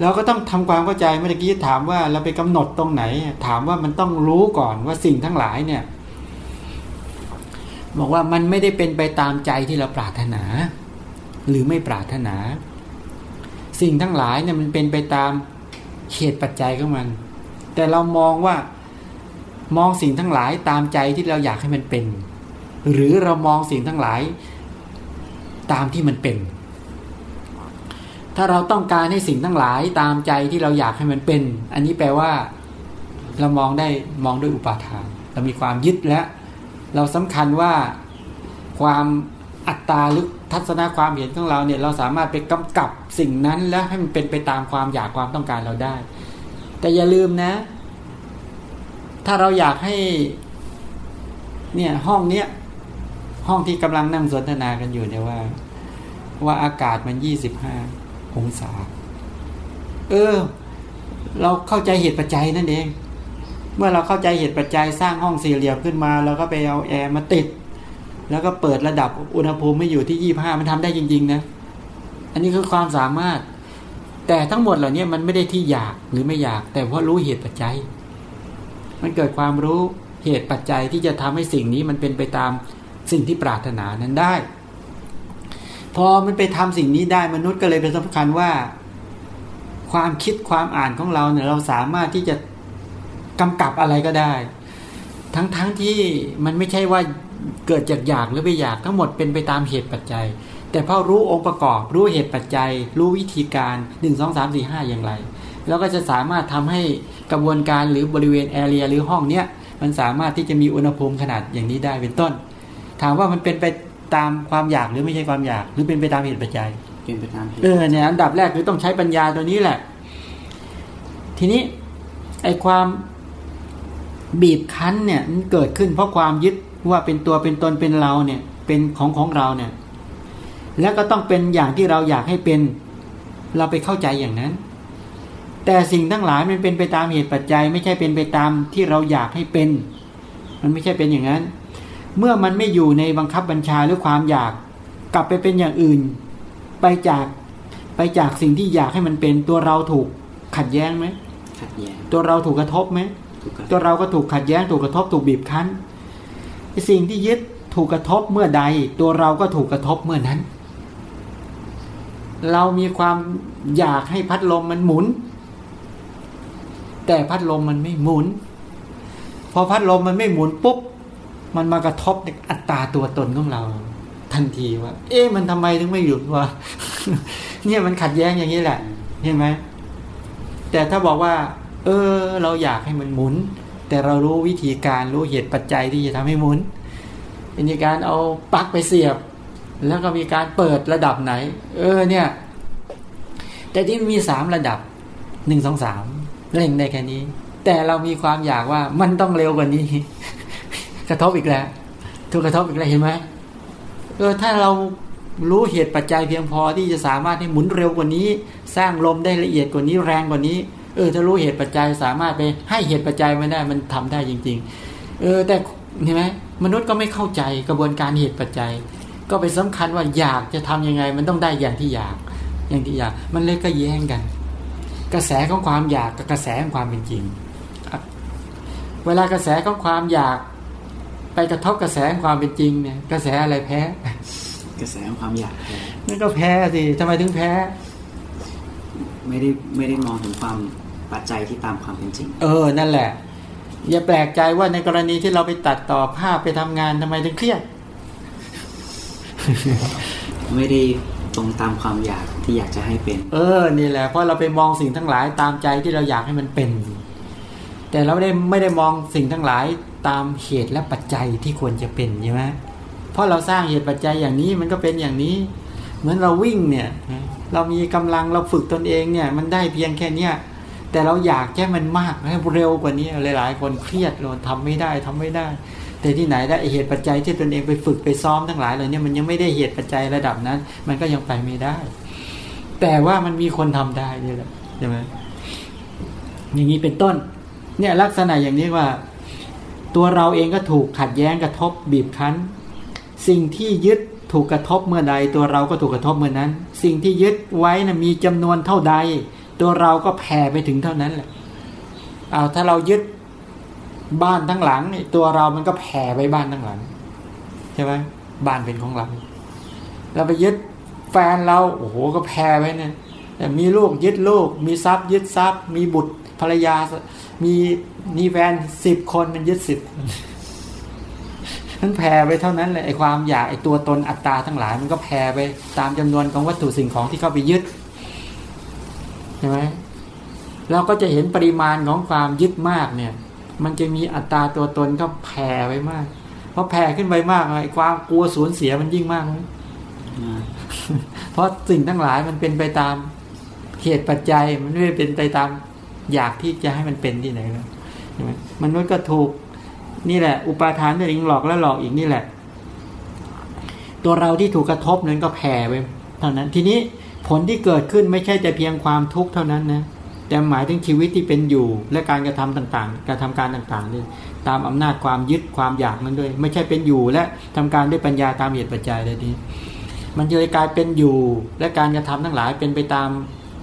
เราก็ต้องทำความเข้าใจเมื่อกี้ถามว่าเราไปกำหนดตรงไหน ถามว่ามันต้องรู้ก่อนว่าสิ่งทั้งหลายเนี่ย บอกว่ามันไม่ได้เป็นไปตามใจที่เราปรารถนา หรือไม่ปรารถนา สิ่งทั้งหลายเนี่ยมันเป็นไปตามเหตุปัจจัยของมัน แต่เรามองว่ามองสิ่งทั้งหลายตามใจที่เราอยากให้มันเป็น หรือเรามองสิ่งทั้งหลายตามที่มันเป็น ถ้าเราต้องการให้สิ่งทั้งหลายตามใจที่เราอยากให้มันเป็น อันนี้แปลว่า เรามองได้มองด้วยอุปาทาน เรามีความยึดและ เราสำคัญว่าความ อัตตาหรือทัศนะความเห็นของเราเนี่ยเราสามารถไปกำกับสิ่งนั้นแล้วให้มันเป็นไปตามความอยากความต้องการเราได้ แต่อย่าลืมนะ ถ้าเราอยากให้เนี่ยห้องเนี้ยห้องที่กำลังนั่งสนทนากันอยู่เนี่ยว่า ว่าอากาศมันยี่สิบห้าองศา เออ เราเข้าใจเหตุปัจจัยนั่นเอง เมื่อเราเข้าใจเหตุปัจจัยสร้างห้องสี่เหลี่ยมขึ้นมาเราก็ไปเอาแอร์มาติด แล้วก็เปิดระดับอุณหภูมิไม่อยู่ที่ยี่ห้ามันทำได้จริง ๆ นะ อันนี้คือความสามารถ แต่ทั้งหมดเหล่านี้มันไม่ได้ที่อยากหรือไม่อยาก แต่เพราะรู้เหตุปัจจัย มันเกิดความรู้เหตุปัจจัยที่จะทำให้สิ่งนี้มันเป็นไปตามสิ่งที่ปรารถนานั้นได้ พอมันไปทำสิ่งนี้ได้มนุษย์ก็เลยเป็นสำคัญว่า ความคิดความอ่านของเราเนี่ยเราสามารถที่จะกำกับอะไรก็ได้ ทั้งๆทที่มันไม่ใช่ว่า เกิดจากอยากหรือไม่อยากทั้งหมดเป็นไปตามเหตุปัจจัย แต่พอรู้องค์ประกอบ รู้เหตุปัจจัย รู้วิธีการหนึ่งสองสามสี่ห้าอย่างไร แล้วก็จะสามารถทำให้กระบวนการหรือบริเวณแอเรียหรือห้องเนี้ยมันสามารถที่จะมีอุณหภูมิขนาดอย่างนี้ได้เป็นต้น ถามว่ามันเป็นไปตามความอยากหรือไม่ใช่ความอยาก หรือเป็นไปตามเหตุปัจจัยเป็นไปตามเหตุเออเนี่ยอันดับแรกคือต้องใช้ปัญญาตัวนี้แหละ ทีนี้ไอความบีบคั้นเนี่ยมันเกิดขึ้นเพราะความยึด ว่าเป็นตัวเป็นตนเป็นเราเนี่ย เป็นของของเราเนี่ย แล้วก็ต้องเป็นอย่างที่เราอยากให้เป็น เราไปเข้าใจอย่างนั้น แต่สิ่งทั้งหลายมันเป็นไปตามเหตุปัจจัย ไม่ใช่เป็นไปตามที่เราอยากให้เป็น มันไม่ใช่เป็นอย่างนั้น เมื่อมันไม่อยู่ในบังคับบัญชาหรือความอยาก กลับไปเป็นอย่างอื่น ไปจากไปจากสิ่งที่อยากให้มันเป็นตัวเราถูกขัดแย้งไหมขัดแย้งตัวเราถูกกระทบไหมถูกกระตัวเราก็ถูกขัดแย้งถูกกระทบถูกบีบคั้นไอ้ สิ่งที่ยึดถูกกระทบเมื่อใด ตัวเราก็ถูกกระทบเมื่อนั้น เรามีความอยากให้พัดลมมันหมุน แต่พัดลมมันไม่หมุน พอพัดลมมันไม่หมุนปุ๊บมันมากระทบอัตราตัวตนของเรา ทันทีว่า เอ๊ะมันทำไมถึงไม่หยุดวะเนี่ยมันขัดแย้งอย่างนี้แหละเห็นไหมแต่ถ้าบอกว่า เออ เราอยากให้มันหมุน แต่เรารู้วิธีการรู้เหตุปัจจัยที่จะทำให้หมุนมีการเอาปลั๊กไปเสียบ แล้วก็มีการเปิดระดับไหน เออเนี่ย แต่ที่มีสามระดับหนึ่งสองสามเร่งได้แค่นี้ แต่เรามีความอยากว่ามันต้องเร็วกว่านี้ กระทบอีกแล้วถูกกระทบอีกแล้วเห็นไหมเออถ้าเรารู้เหตุปัจจัยเพียงพอที่จะสามารถให้หมุนเร็วกว่านี้ สร้างลมได้ละเอียดกว่านี้แรงกว่านี้ เออถ้ารู้เหตุปัจจัยสามารถไปให้เหตุปัจจัยไม่ได้มันทำได้จริง ๆ เออแต่เห็นไหมมนุษย์ก็ไม่เข้าใจกระบวนการเหตุปัจจัย ก็ไปสำคัญว่าอยากจะทำยังไง มันต้องได้อย่างที่อยาก อย่างที่อยาก มันเลยก็แย้งกัน กระแสของความอยากกับกระแสของความเป็นจริงอะเวลากระแสของความอยาก ไปกระทบกระแสของความเป็นจริงเนี่ย กระแสอะไรแพ้ กระแสของความอยากแพ้นั่นก็แพ้สิทำไมถึงแพ้ ไม่ได้ไม่ได้มองถึงความ ปัจจัยที่ตามความเป็นจริง เออ นั่นแหละ อย่าแปลกใจว่าในกรณีที่เราไปตัดต่อภาพไปทำงานทำไมถึงเครียด ไม่ได้ตรงตามความอยากที่อยากจะให้เป็น เออ นี่แหละ เพราะเราไปมองสิ่งทั้งหลายตามใจที่เราอยากให้มันเป็น แต่เราไม่ได้ไม่ได้มองสิ่งทั้งหลายตามเหตุและปัจจัยที่ควรจะเป็นใช่ไหมเพราะเราสร้างเหตุปัจจัยอย่างนี้มันก็เป็นอย่างนี้ เหมือนเราวิ่งเนี่ย เรามีกำลังเราฝึกตนเองเนี่ย มันได้เพียงแค่เนี้ย แต่เราอยากแค่มันมากให้เร็วกว่านี้หลาย ๆ คนเครียดเราทำไม่ได้ทำไม่ได้ แต่ที่ไหนได้เหตุปัจจัยที่ตนเองไปฝึกไปซ้อมทั้งหลายเหล่านี้มันยังไม่ได้เหตุปัจจัยระดับนั้น มันก็ยังไปไม่ได้ แต่ว่ามันมีคนทำได้นี่แหละใช่ไหมอย่างนี้เป็นต้น เนี่ยลักษณะอย่างนี้ว่า ตัวเราเองก็ถูกขัดแย้งกระทบบีบคั้น สิ่งที่ยึดถูกกระทบเมื่อใด ตัวเราก็ถูกกระทบเมื่อนั้น สิ่งที่ยึดไว้นะมีจำนวนเท่าใด ตัวเราก็แผ่ไปถึงเท่านั้นแหละเอาถ้าเรายึดบ้านทั้งหลังนี่ตัวเรามันก็แผ่ไปบ้านทั้งหลังใช่ไหมบ้านเป็นของเราเราไปยึดแฟนเราโอ้โหก็แผ่ไปเนี่ยแต่มีลูกยึดลูก มีทรัพย์ ยึดทรัพย์ มีบุตรภรรยา มีมีแฟนสิบคนมันยึดสิบมันแผ่ไปเท่านั้นแหละไอความอยากไอตัวตนอัตตาทั้งหลาย มันก็แผ่ไปตามจำนวนของวัตถุสิ่งของที่เข้าไปยึด ช่ไหมเราก็จะเห็นปริมาณของความยึดมากเนี่ย มันจะมีอัตราตัวตนก็แผ่ไปมากเพราะแผ่ขึ้นไปมากไอความกลัวสูญเสียมันยิ่งมากเลยเพราะสิ่งทั้งหลายมันเป็นไปตามเหตุปัจจัยมันไม่ได้เป็นไปตามอยากที่จะให้มันเป็นที่ไหนแล้วใช่ไหมมนุษย์ก็ถูกนี่แหละ อุปาทานนี่เองหลอกแล้วหลอกอีกนี่แหละ ตัวเราที่ถูกกระทบนั้นก็แผ่ไปเท่านั้นทีนี้ ผลที่เกิดขึ้นไม่ใช่แต่เพียงความทุกข์เท่านั้นนะแต่หมายถึงชีวิตที่เป็นอยู่และการกระทำต่างๆ การทำการต่างๆนี่ตามอำนาจความยึดความอยากนั้นด้วย ไม่ใช่เป็นอยู่และทำการด้วยปัญญาตามเหตุปัจจัยเลยนี้มันจะกลายเป็นอยู่และการกระทำทั้งหลายเป็นไปตาม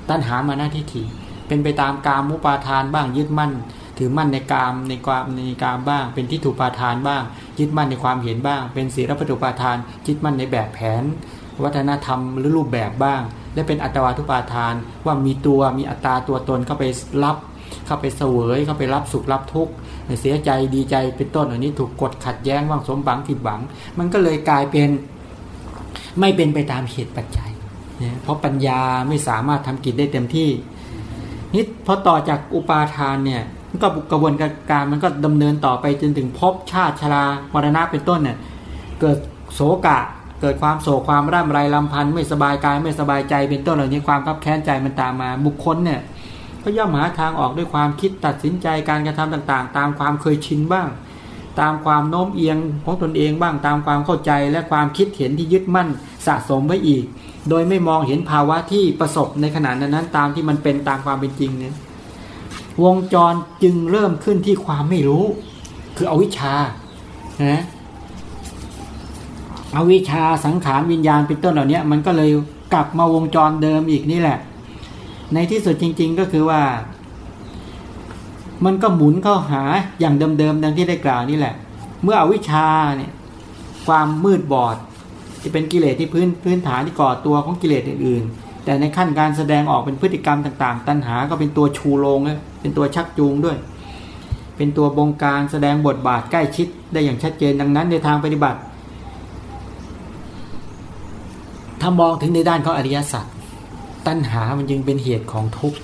ตัณหามานาทิฏฐิเป็นไปตามกามมุปาทานบ้างยึดมั่น ถือมั่นในกามในความในกามบ้าง เป็นที่ถูกปาทานบ้าง ยึดมั่นในความเห็นบ้าง เป็นศีลปัตุปาทานยึดมั่นในแบบแผน วัฒนธรรมหรือรูปแบบบ้าง และเป็นอัตวาทุปาทาน ว่ามีตัวมีอัตตาตัวตนเข้าไปรับ เข้าไปเสวยเข้าไปรับสุขรับทุกข์เสียใจดีใจเป็นต้นอันนี้ถูกกดขัดแย้งว่างสมบังผิดหวัง มันก็เลยกลายเป็นไม่เป็นไปตามเหตุปัจจัย เพราะปัญญาไม่สามารถทำกิจได้เต็มที่นี่พอต่อจากอุปาทานเนี่ยก็กระบวนการมันก็ดำเนินต่อไปจนถึงพบชาติชรามรณะเป็นต้นเนี่ยเกิดโศกะ เกิดความโศกความร่ำไรลำพันธ์ไม่สบายกายไม่สบายใจเป็นต้นเหล่านี้ความคับแค้นใจมันตามมา บุคคลเนี่ยก็ย่อมหาทางออกด้วยความคิดตัดสินใจการกระทำต่างๆ ตามความเคยชินบ้าง ตามความโน้มเอียงของตนเองบ้างตามความเข้าใจและความคิดเห็นที่ยึดมั่นสะสมไว้อีก โดยไม่มองเห็นภาวะที่ประสบในขณะนั้นตามที่มันเป็นตามความเป็นจริงเนี่ยวงจรจึงเริ่มขึ้นที่ความไม่รู้ คืออวิชชานะ อวิชชาสังขารวิญญาณเป็นต้นเหล่านี้มันก็เลยกลับมาวงจรเดิมอีกนี่แหละ ในที่สุดจริง ๆก็คือว่า มันก็หมุนเข้าหาอย่างเดิมๆดังที่ได้กล่าวนี่แหละ เมื่ออวิชชาเนี่ยความมืดบอดจะเป็นกิเลสที่พื้นพื้นฐานที่ก่อตัวของกิเลสอื่นๆ แต่ในขั้นการแสดงออกเป็นพฤติกรรมต่าง ๆ ตัณหาก็เป็นตัวชูโรงเป็นตัวชักจูงด้วย เป็นตัวบงการแสดงบทบาทใกล้ชิดได้อย่างชัดเจนดังนั้นในทางปฏิบัติ ถ้ามองถึงในด้านของอริยสัจตัณหามันจึงเป็นเหตุของทุกข์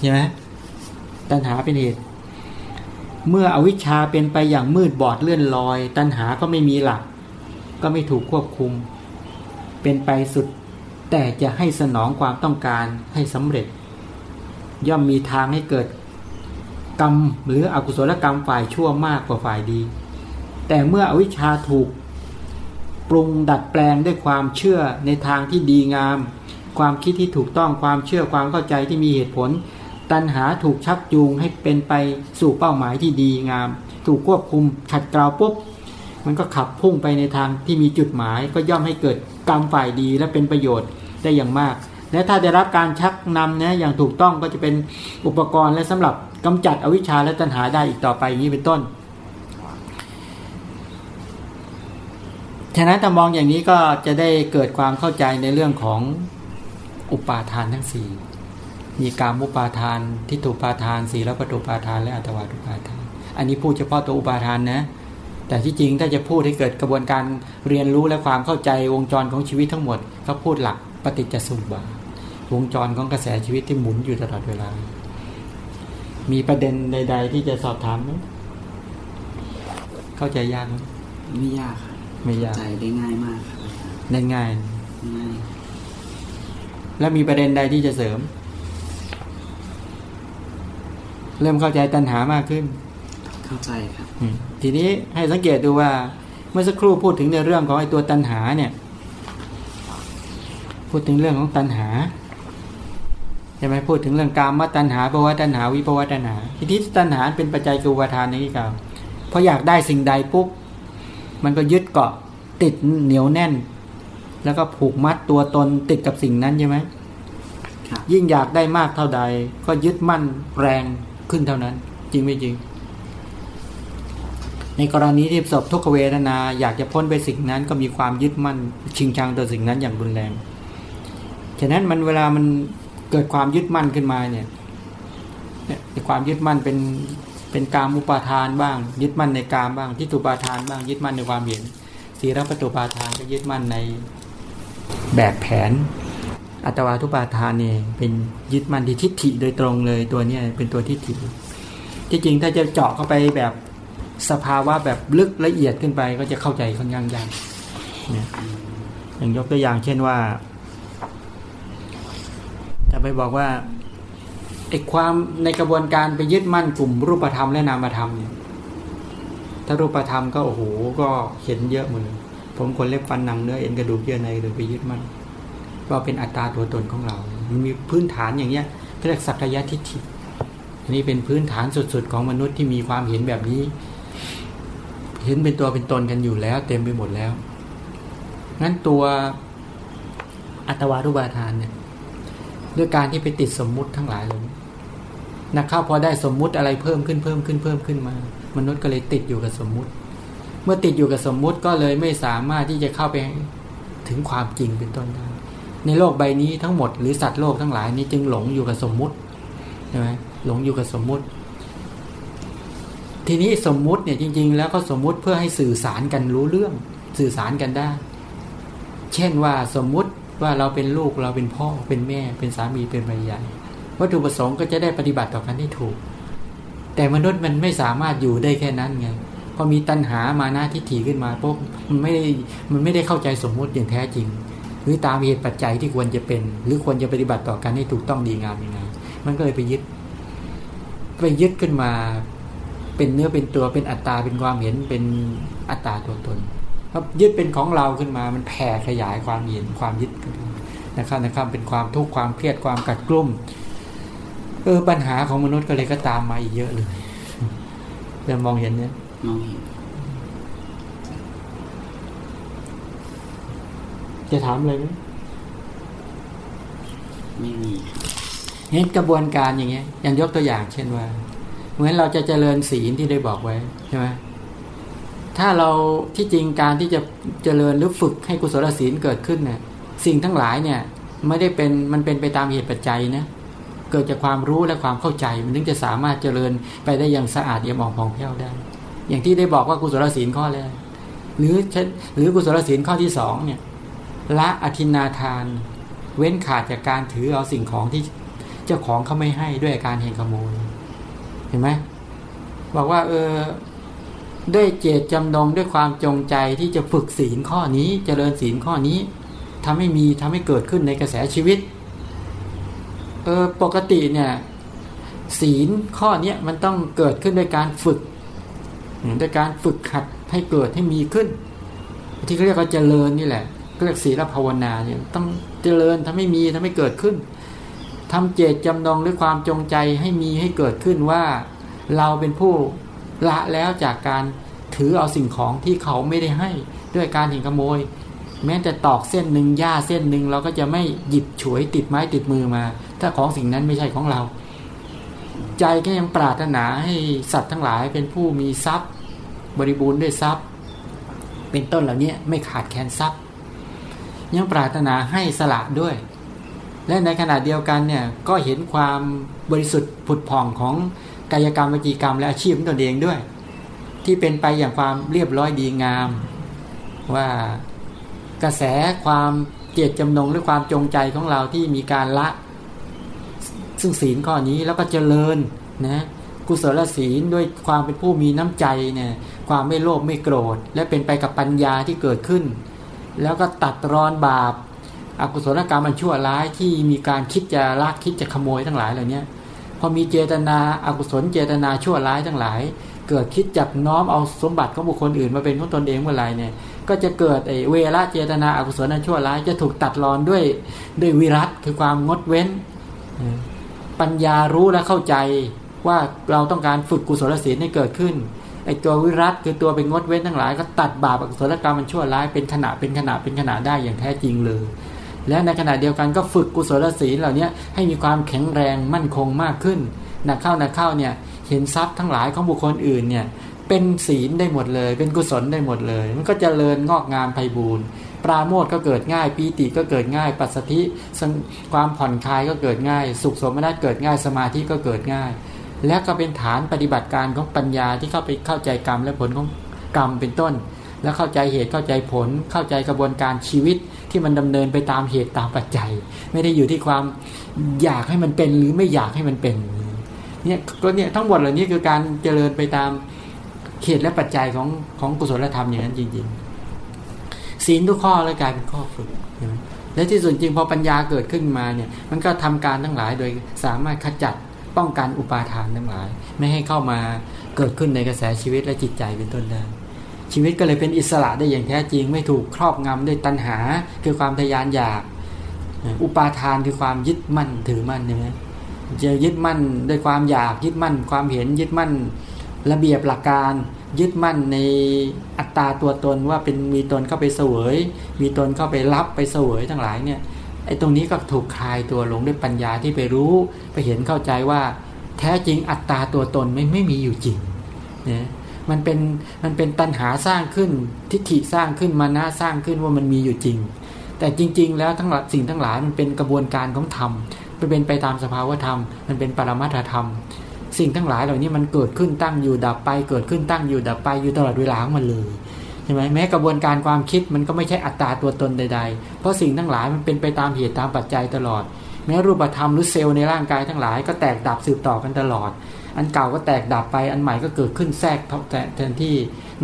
ใช่ไหมตัณหาเป็นเหตุ เมื่ออวิชชาเป็นไปอย่างมืดบอดเลื่อนลอย ตัณหาก็ไม่มีหลัก ก็ไม่ถูกควบคุม เป็นไปสุด แต่จะให้สนองความต้องการให้สำเร็จ ย่อมมีทางให้เกิดกรรมหรืออกุศลกรรมฝ่ายชั่วมากกว่าฝ่ายดี แต่เมื่ออวิชชาถูก ปรุงดัดแปลงด้วยความเชื่อในทางที่ดีงาม ความคิดที่ถูกต้องความเชื่อความเข้าใจที่มีเหตุผล ตัณหาถูกชักจูงให้เป็นไปสู่เป้าหมายที่ดีงาม ถูกควบคุมขัดเกลาปุ๊บมันก็ขับพุ่งไปในทางที่มีจุดหมายก็ย่อมให้เกิดกรรมฝ่ายดีและเป็นประโยชน์ได้อย่างมาก และถ้าได้รับการชักนำนะอย่างถูกต้องก็จะเป็นอุปกรณ์และสำหรับกำจัดอวิชชาและตัณหาได้อีกต่อไปอย่างนี้เป็นต้น ฉะนั้นถ้ามองอย่างนี้ก็จะได้เกิดความเข้าใจในเรื่องของอุปาทานทั้งสี่มีการมุปาทานทิฏฐุปาทานสีลประตูปาทาน และอัตวาทุปาทาน อันนี้พูดเฉพาะตัวอุปาทานนะ แต่ที่จริงถ้าจะพูดให้เกิดกระบวนการเรียนรู้และความเข้าใจวงจรของชีวิตทั้งหมด ก็พูดหลักปฏิจจสมุปบาทวงจรของกระแสชีวิตที่หมุนอยู่ตลอดเวลา มีประเด็นใด ๆ ที่จะสอบถามไหมเข้าใจยากไหมไม่ยากครับ ไม่ยากใจได้ง่ายมากครับได้ง่าย ง่าย แล้วมีประเด็นใดที่จะเสริม เริ่มเข้าใจตัณหามากขึ้น เข้าใจครับอืมทีนี้ให้สังเกตดูว่า เมื่อสักครู่พูดถึงในเรื่องของไอ้ตัวตัณหาเนี่ย พูดถึงเรื่องของตัณหาใช่ไหมพูดถึงเรื่องกามตัณหาภาวะตัณหาวิภาวะตัณหาทีนี้ตัณหาเป็นปัจจัยคืออุปาทานนี้ครับพออยากได้สิ่งใดปุ๊บ มันก็ยึดเกาะติดเหนียวแน่น แล้วก็ผูกมัดตัวตนติดกับสิ่งนั้นใช่ไหมครับยิ่งอยากได้มากเท่าใด ก็ยึดมั่นแรงขึ้นเท่านั้น จริงไม่จริง ในกรณีที่ประสบทุกขเวทนา อยากจะพ้นไปสิ่งนั้นก็มีความยึดมั่น ชิงชังต่อสิ่งนั้นอย่างรุนแรง ฉะนั้นมันเวลามันเกิดความยึดมั่นขึ้นมาเนี่ยเนี่ยไอ้ความยึดมั่นเป็น เป็นกามอุปาทานบ้าง ยึดมั่นในกามบ้างที่ตุปาทานบ้าง ยึดมั่นในความเห็นสีรประตูปาทานก็ยึดมั่นในแบบแผน อัตวาทุปาทานเนี่ยเป็นยึดมั่นที่ทิฏฐิโดยตรงเลยตัวเนี้ยเป็นตัวทิฏฐิที่จริงถ้าจะเจาะเข้าไปแบบสภาวะแบบลึกละเอียดขึ้นไปก็จะเข้าใจค่อนข้างยากอย่างยกตัวอย่างเช่นว่า จะไปบอกว่า ไอ้ความในกระบวนการไปยึดมั่นกลุ่มรูปธรรมและนามธรรมเนี่ยถ้ารูปธรรมก็โอ้โหก็เห็นเยอะหมดเลยผมคนเล็บฟันหนังเนื้อเอ็นกระดูกเยื่อในเลยไปยึดมั่นว่าเป็นอัตตาตัวตนของเรา มันมีพื้นฐานอย่างเงี้ยเรียกสักยะทิฏฐิอันนี้เป็นพื้นฐานสุดๆของมนุษย์ที่มีความเห็นแบบนี้ เห็นเป็นตัวเป็นตนกันอยู่แล้ว เต็มไปหมดแล้ว งั้นตัวอัตวารุบาทานเนี่ย ด้วยการที่ไปติดสมมุติทั้งหลายเลยนักเข้าพอได้สมมุติอะไรเพิ่มขึ้นเพิ่มขึ้นเพิ่มขึ้นมา มนุษย์ก็เลยติดอยู่กับสมมุติ เมื่อติดอยู่กับสมมุติก็เลยไม่สามารถที่จะเข้าไปถึงความจริงเป็นต้นได้ในโลกใบนี้ทั้งหมดหรือสัตว์โลกทั้งหลายนี้จึงหลงอยู่กับสมมุติใช่ไหมหลงอยู่กับสมมุติ ทีนี้สมมุติเนี่ยจริง ๆ แล้วก็สมมุติเพื่อให้สื่อสารกันรู้เรื่อง สื่อสารกันได้ เช่นว่าสมมุติ ว่าเราเป็นลูกเราเป็นพ่อเป็นแม่ เป็นสามีเป็นภรรยาวัตถุประสงค์ก็จะได้ปฏิบัติต่อกันได้ถูก แต่มนุษย์มันไม่สามารถอยู่ได้แค่นั้นไงพอมีตัณหามาหน้าทิฏฐิขึ้นมาปุ๊บมันไม่ได้มันไม่ได้เข้าใจสมมุติอย่างแท้จริง หรือตามเหตุปัจจัยที่ควรจะเป็น หรือควรจะปฏิบัติต่อกันให้ถูกต้องดีงามยังไงมันก็เลยไปยึดไปยึดขึ้นมา เป็นเนื้อเป็นตัวเป็นอัตตาเป็นความเห็นเป็นอัตตาตัวตน พอยึดเป็นของเราขึ้นมา มันแผ่ขยายความเห็นความยึดนะครับนะครับเป็นความทุกข์ความเครียดความกัดกลุ่มเออปัญหาของมนุษย์ก็เลยก็ตามมาอีกเยอะเลยจะมองเห็นเนี่ยมองเห็นจะถามอะไรไหมไม่มีเห็นกระบวนการอย่างเงี้ยอย่างยกตัวอย่างเช่นว่า เหมือนเราจะเจริญศีลที่ได้บอกไว้ใช่ไหม ถ้าเราที่จริงการที่จะเจริญหรือฝึกให้กุศลศีลเกิดขึ้นเนี่ยสิ่งทั้งหลายเนี่ยไม่ได้เป็นมันเป็นไปตามเหตุปัจจัยนะเกิดจากความรู้และความเข้าใจ มันถึงจะสามารถเจริญไปได้อย่างสะอาดเยี่ยมอ่องผ่องแผ้วได้ อย่างที่ได้บอกว่ากุศลศีลข้อแรกหรือหรือกุศลศีลข้อที่สองเนี่ยละอธินาทาน เว้นขาดจากการถือเอาสิ่งของที่เจ้าของเขาไม่ให้ด้วยการเห็นขโมยเห็นไหมบอกว่าเออ ด้วยเจตจำนงด้วยความจงใจที่จะฝึกศีลข้อนี้เจริญศีลข้อนี้ทำให้มีทำให้เกิดขึ้นในกระแสชีวิตเออปกติเนี่ยศีลข้อนี้มันต้องเกิดขึ้นด้วยการฝึกด้วยการฝึกขัดให้เกิดให้มีขึ้น ที่เขาเรียกว่าเจริญนี่แหละเรียกศีลภาวนาเนี่ยต้องเจริญทำให้มีทำให้เกิดขึ้นทำเจตจำนงด้วยความจงใจให้มีให้เกิดขึ้นว่า เราเป็นผู้ ละแล้วจากการถือเอาสิ่งของที่เขาไม่ได้ให้ด้วยการหิงขโมย แม้แต่ตอกเส้นหนึ่งหญ้าเส้นหนึ่งเราก็จะไม่หยิบฉวยติดไม้ติดมือมา ถ้าของสิ่งนั้นไม่ใช่ของเรา ใจก็ยังปรารถนาให้สัตว์ทั้งหลายเป็นผู้มีทรัพย์ บริบูรณ์ด้วยทรัพย์ เป็นต้นเหล่านี้ไม่ขาดแคลนทรัพย์ ยังปรารถนาให้สละด้วย และในขณะเดียวกันเนี่ยก็เห็นความบริสุทธิ์ผุดผ่องของ กายกรรมวิจีกรรมและอาชีพตนเองด้วย ที่เป็นไปอย่างความเรียบร้อยดีงาม ว่ากระแสความเจตจำนงหรือความจงใจของเราที่มีการละ ซึ่งศีลข้อนี้แล้วก็เจริญนะกุศลศีลด้วยความเป็นผู้มีน้ำใจเนี่ยความไม่โลภไม่โกรธ และเป็นไปกับปัญญาที่เกิดขึ้น แล้วก็ตัดรอนบาปอากุศลกรรมมันชั่วร้ายที่มีการคิดจะลักคิดจะขโมยทั้งหลายเหล่านี้ อมีเจตนาอากุศลเจตนาชั่วร้ายทั้งหลาย เกิดคิดจับน้อมเอาสมบัติของบุคคลอื่นมาเป็นของตนเองเมื่อไรเนี่ย ก็จะเกิดไอเวรเจตนาอากุศลนั้นชั่วร้ายจะถูกตัดรอนด้วยด้วยวิรัตคือความงดเว้น ปัญญารู้และเข้าใจว่าเราต้องการฝึกกุศลศีลให้เกิดขึ้นไอตัววิรัตคือตัวเป็นงดเว้นทั้งหลาย ก็ตัดบาปอกุศลกรรมมันชั่วร้ายเป็นขณะเป็นขณะเป็นขณะได้อย่างแท้จริงเลย และในขณะเดียวกันก็ฝึกกุศลศีลเหล่านี้ให้มีความแข็งแรงมั่นคงมากขึ้นนักเข้านักเข้าเนี่ยเห็นทรัพย์ทั้งหลายของบุคคลอื่นเนี่ยเป็นศีลได้หมดเลย เป็นกุศลได้หมดเลย มันก็จเจริญงอกงามไพบูรณ์ปราโมทก็เกิดง่ายปีติก็เกิดง่าย ปัสสธิความผ่อนคลายก็เกิดง่าย สุขสมนัตเกิดง่ายสมาธิก็เกิดง่าย และก็เป็นฐานปฏิบัติการของปัญญาที่เข้าไปเข้าใจกรรมและผลของกรรมเป็นต้น แล้วเข้าใจเหตุเข้าใจผล เข้าใจกระบวนการชีวิตที่มันดำเนินไปตามเหตุตามปัจจัย ไม่ได้อยู่ที่ความอยากให้มันเป็นหรือไม่อยากให้มันเป็นเนี่ยก็เนี่ยทั้งหมดเหล่านี้คือการเจริญไปตามเหตุและปัจจัยของของกุศลธรรมอย่างนั้นจริงๆศีลทุกข้อแล้วกลายเป็นข้อฝึกและที่สุดจริงพอปัญญาเกิดขึ้นมาเนี่ยมันก็ทำการทั้งหลายโดยสามารถขจัดป้องกันอุปาทานทั้งหลาย ไม่ให้เข้ามาเกิดขึ้นในกระแสชีวิตและจิตใจเป็นต้นได้ ชีวิตก็เลยเป็นอิสระได้อย่างแท้จริง ไม่ถูกครอบงำด้วยตัณหา คือความทยานอยาก อุปาทานคือความยึดมั่นถือมั่นใช่ไหมจะยึดมั่นด้วยความอยากยึดมั่น ความเห็นยึดมั่น ระเบียบหลักการ ยึดมั่นในอัตตาตัวตนว่าเป็นมีตนเข้าไปเสวย มีตนเข้าไปรับไปเสวยทั้งหลายเนี่ยไอ้ตรงนี้ก็ถูกคลายตัวลงด้วยปัญญาที่ไปรู้ไปเห็นเข้าใจว่า แท้จริงอัตตาตัวตนไม่ไม่มีอยู่จริงเนะ มันเป็นมันเป็นตัณหาสร้างขึ้น ทิฏฐิสร้างขึ้นมานะสร้างขึ้นว่ามันมีอยู่จริง แต่จริง ๆ แล้วทั้งหลายสิ่งทั้งหลายมันเป็นกระบวนการของธรรมมันเป็นไปตามสภาวธรรม มันเป็นปรมัตถธรรม สิ่งทั้งหลายเหล่านี้มันเกิดขึ้นตั้งอยู่ดับไป เกิดขึ้นตั้งอยู่ดับไปอยู่ตลอดเวลาของมันเลยใช่ไหมแม้กระบวนการความคิดมันก็ไม่ใช่อัตตาตัวตนใด ๆ เพราะสิ่งทั้งหลายมันเป็นไปตามเหตุตามปัจจัยตลอด แม้รูปธรรมหรือเซลล์ในร่างกายทั้งหลายก็แตกดับสืบต่อกันตลอด อันเก่าก็แตกดับไป อันใหม่ก็เกิดขึ้นแทรกแทนที่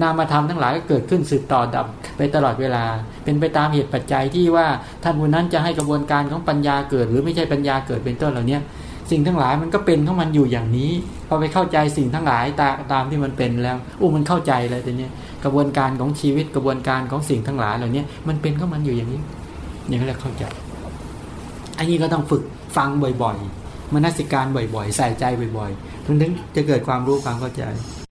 นามธรรมทั้งหลายก็เกิดขึ้นสืบต่อดับไปตลอดเวลา เป็นไปตามเหตุปัจจัยที่ว่าท่านผู้นั้นจะให้กระบวนการของปัญญาเกิด หรือไม่ใช่ปัญญาเกิดเป็นต้นเหล่านี้สิ่งทั้งหลายมันก็เป็นของมันอยู่อย่างนี้พอไปเข้าใจสิ่งทั้งหลายตาตามที่มันเป็นแล้วอู้มันเข้าใจเลยทีนี้ยกระบวนการของชีวิตกระบวนการของสิ่งทั้งหลายเหล่านี้มันเป็นของมันอยู่อย่างนี้อย่างนี้เรียกเข้าใจ อันนี้ก็ต้องฝึกฟังบ่อย ๆ มนสิการบ่อยๆ ใส่ใจบ่อยๆถึงจะเกิดความรู้ความเข้าใจ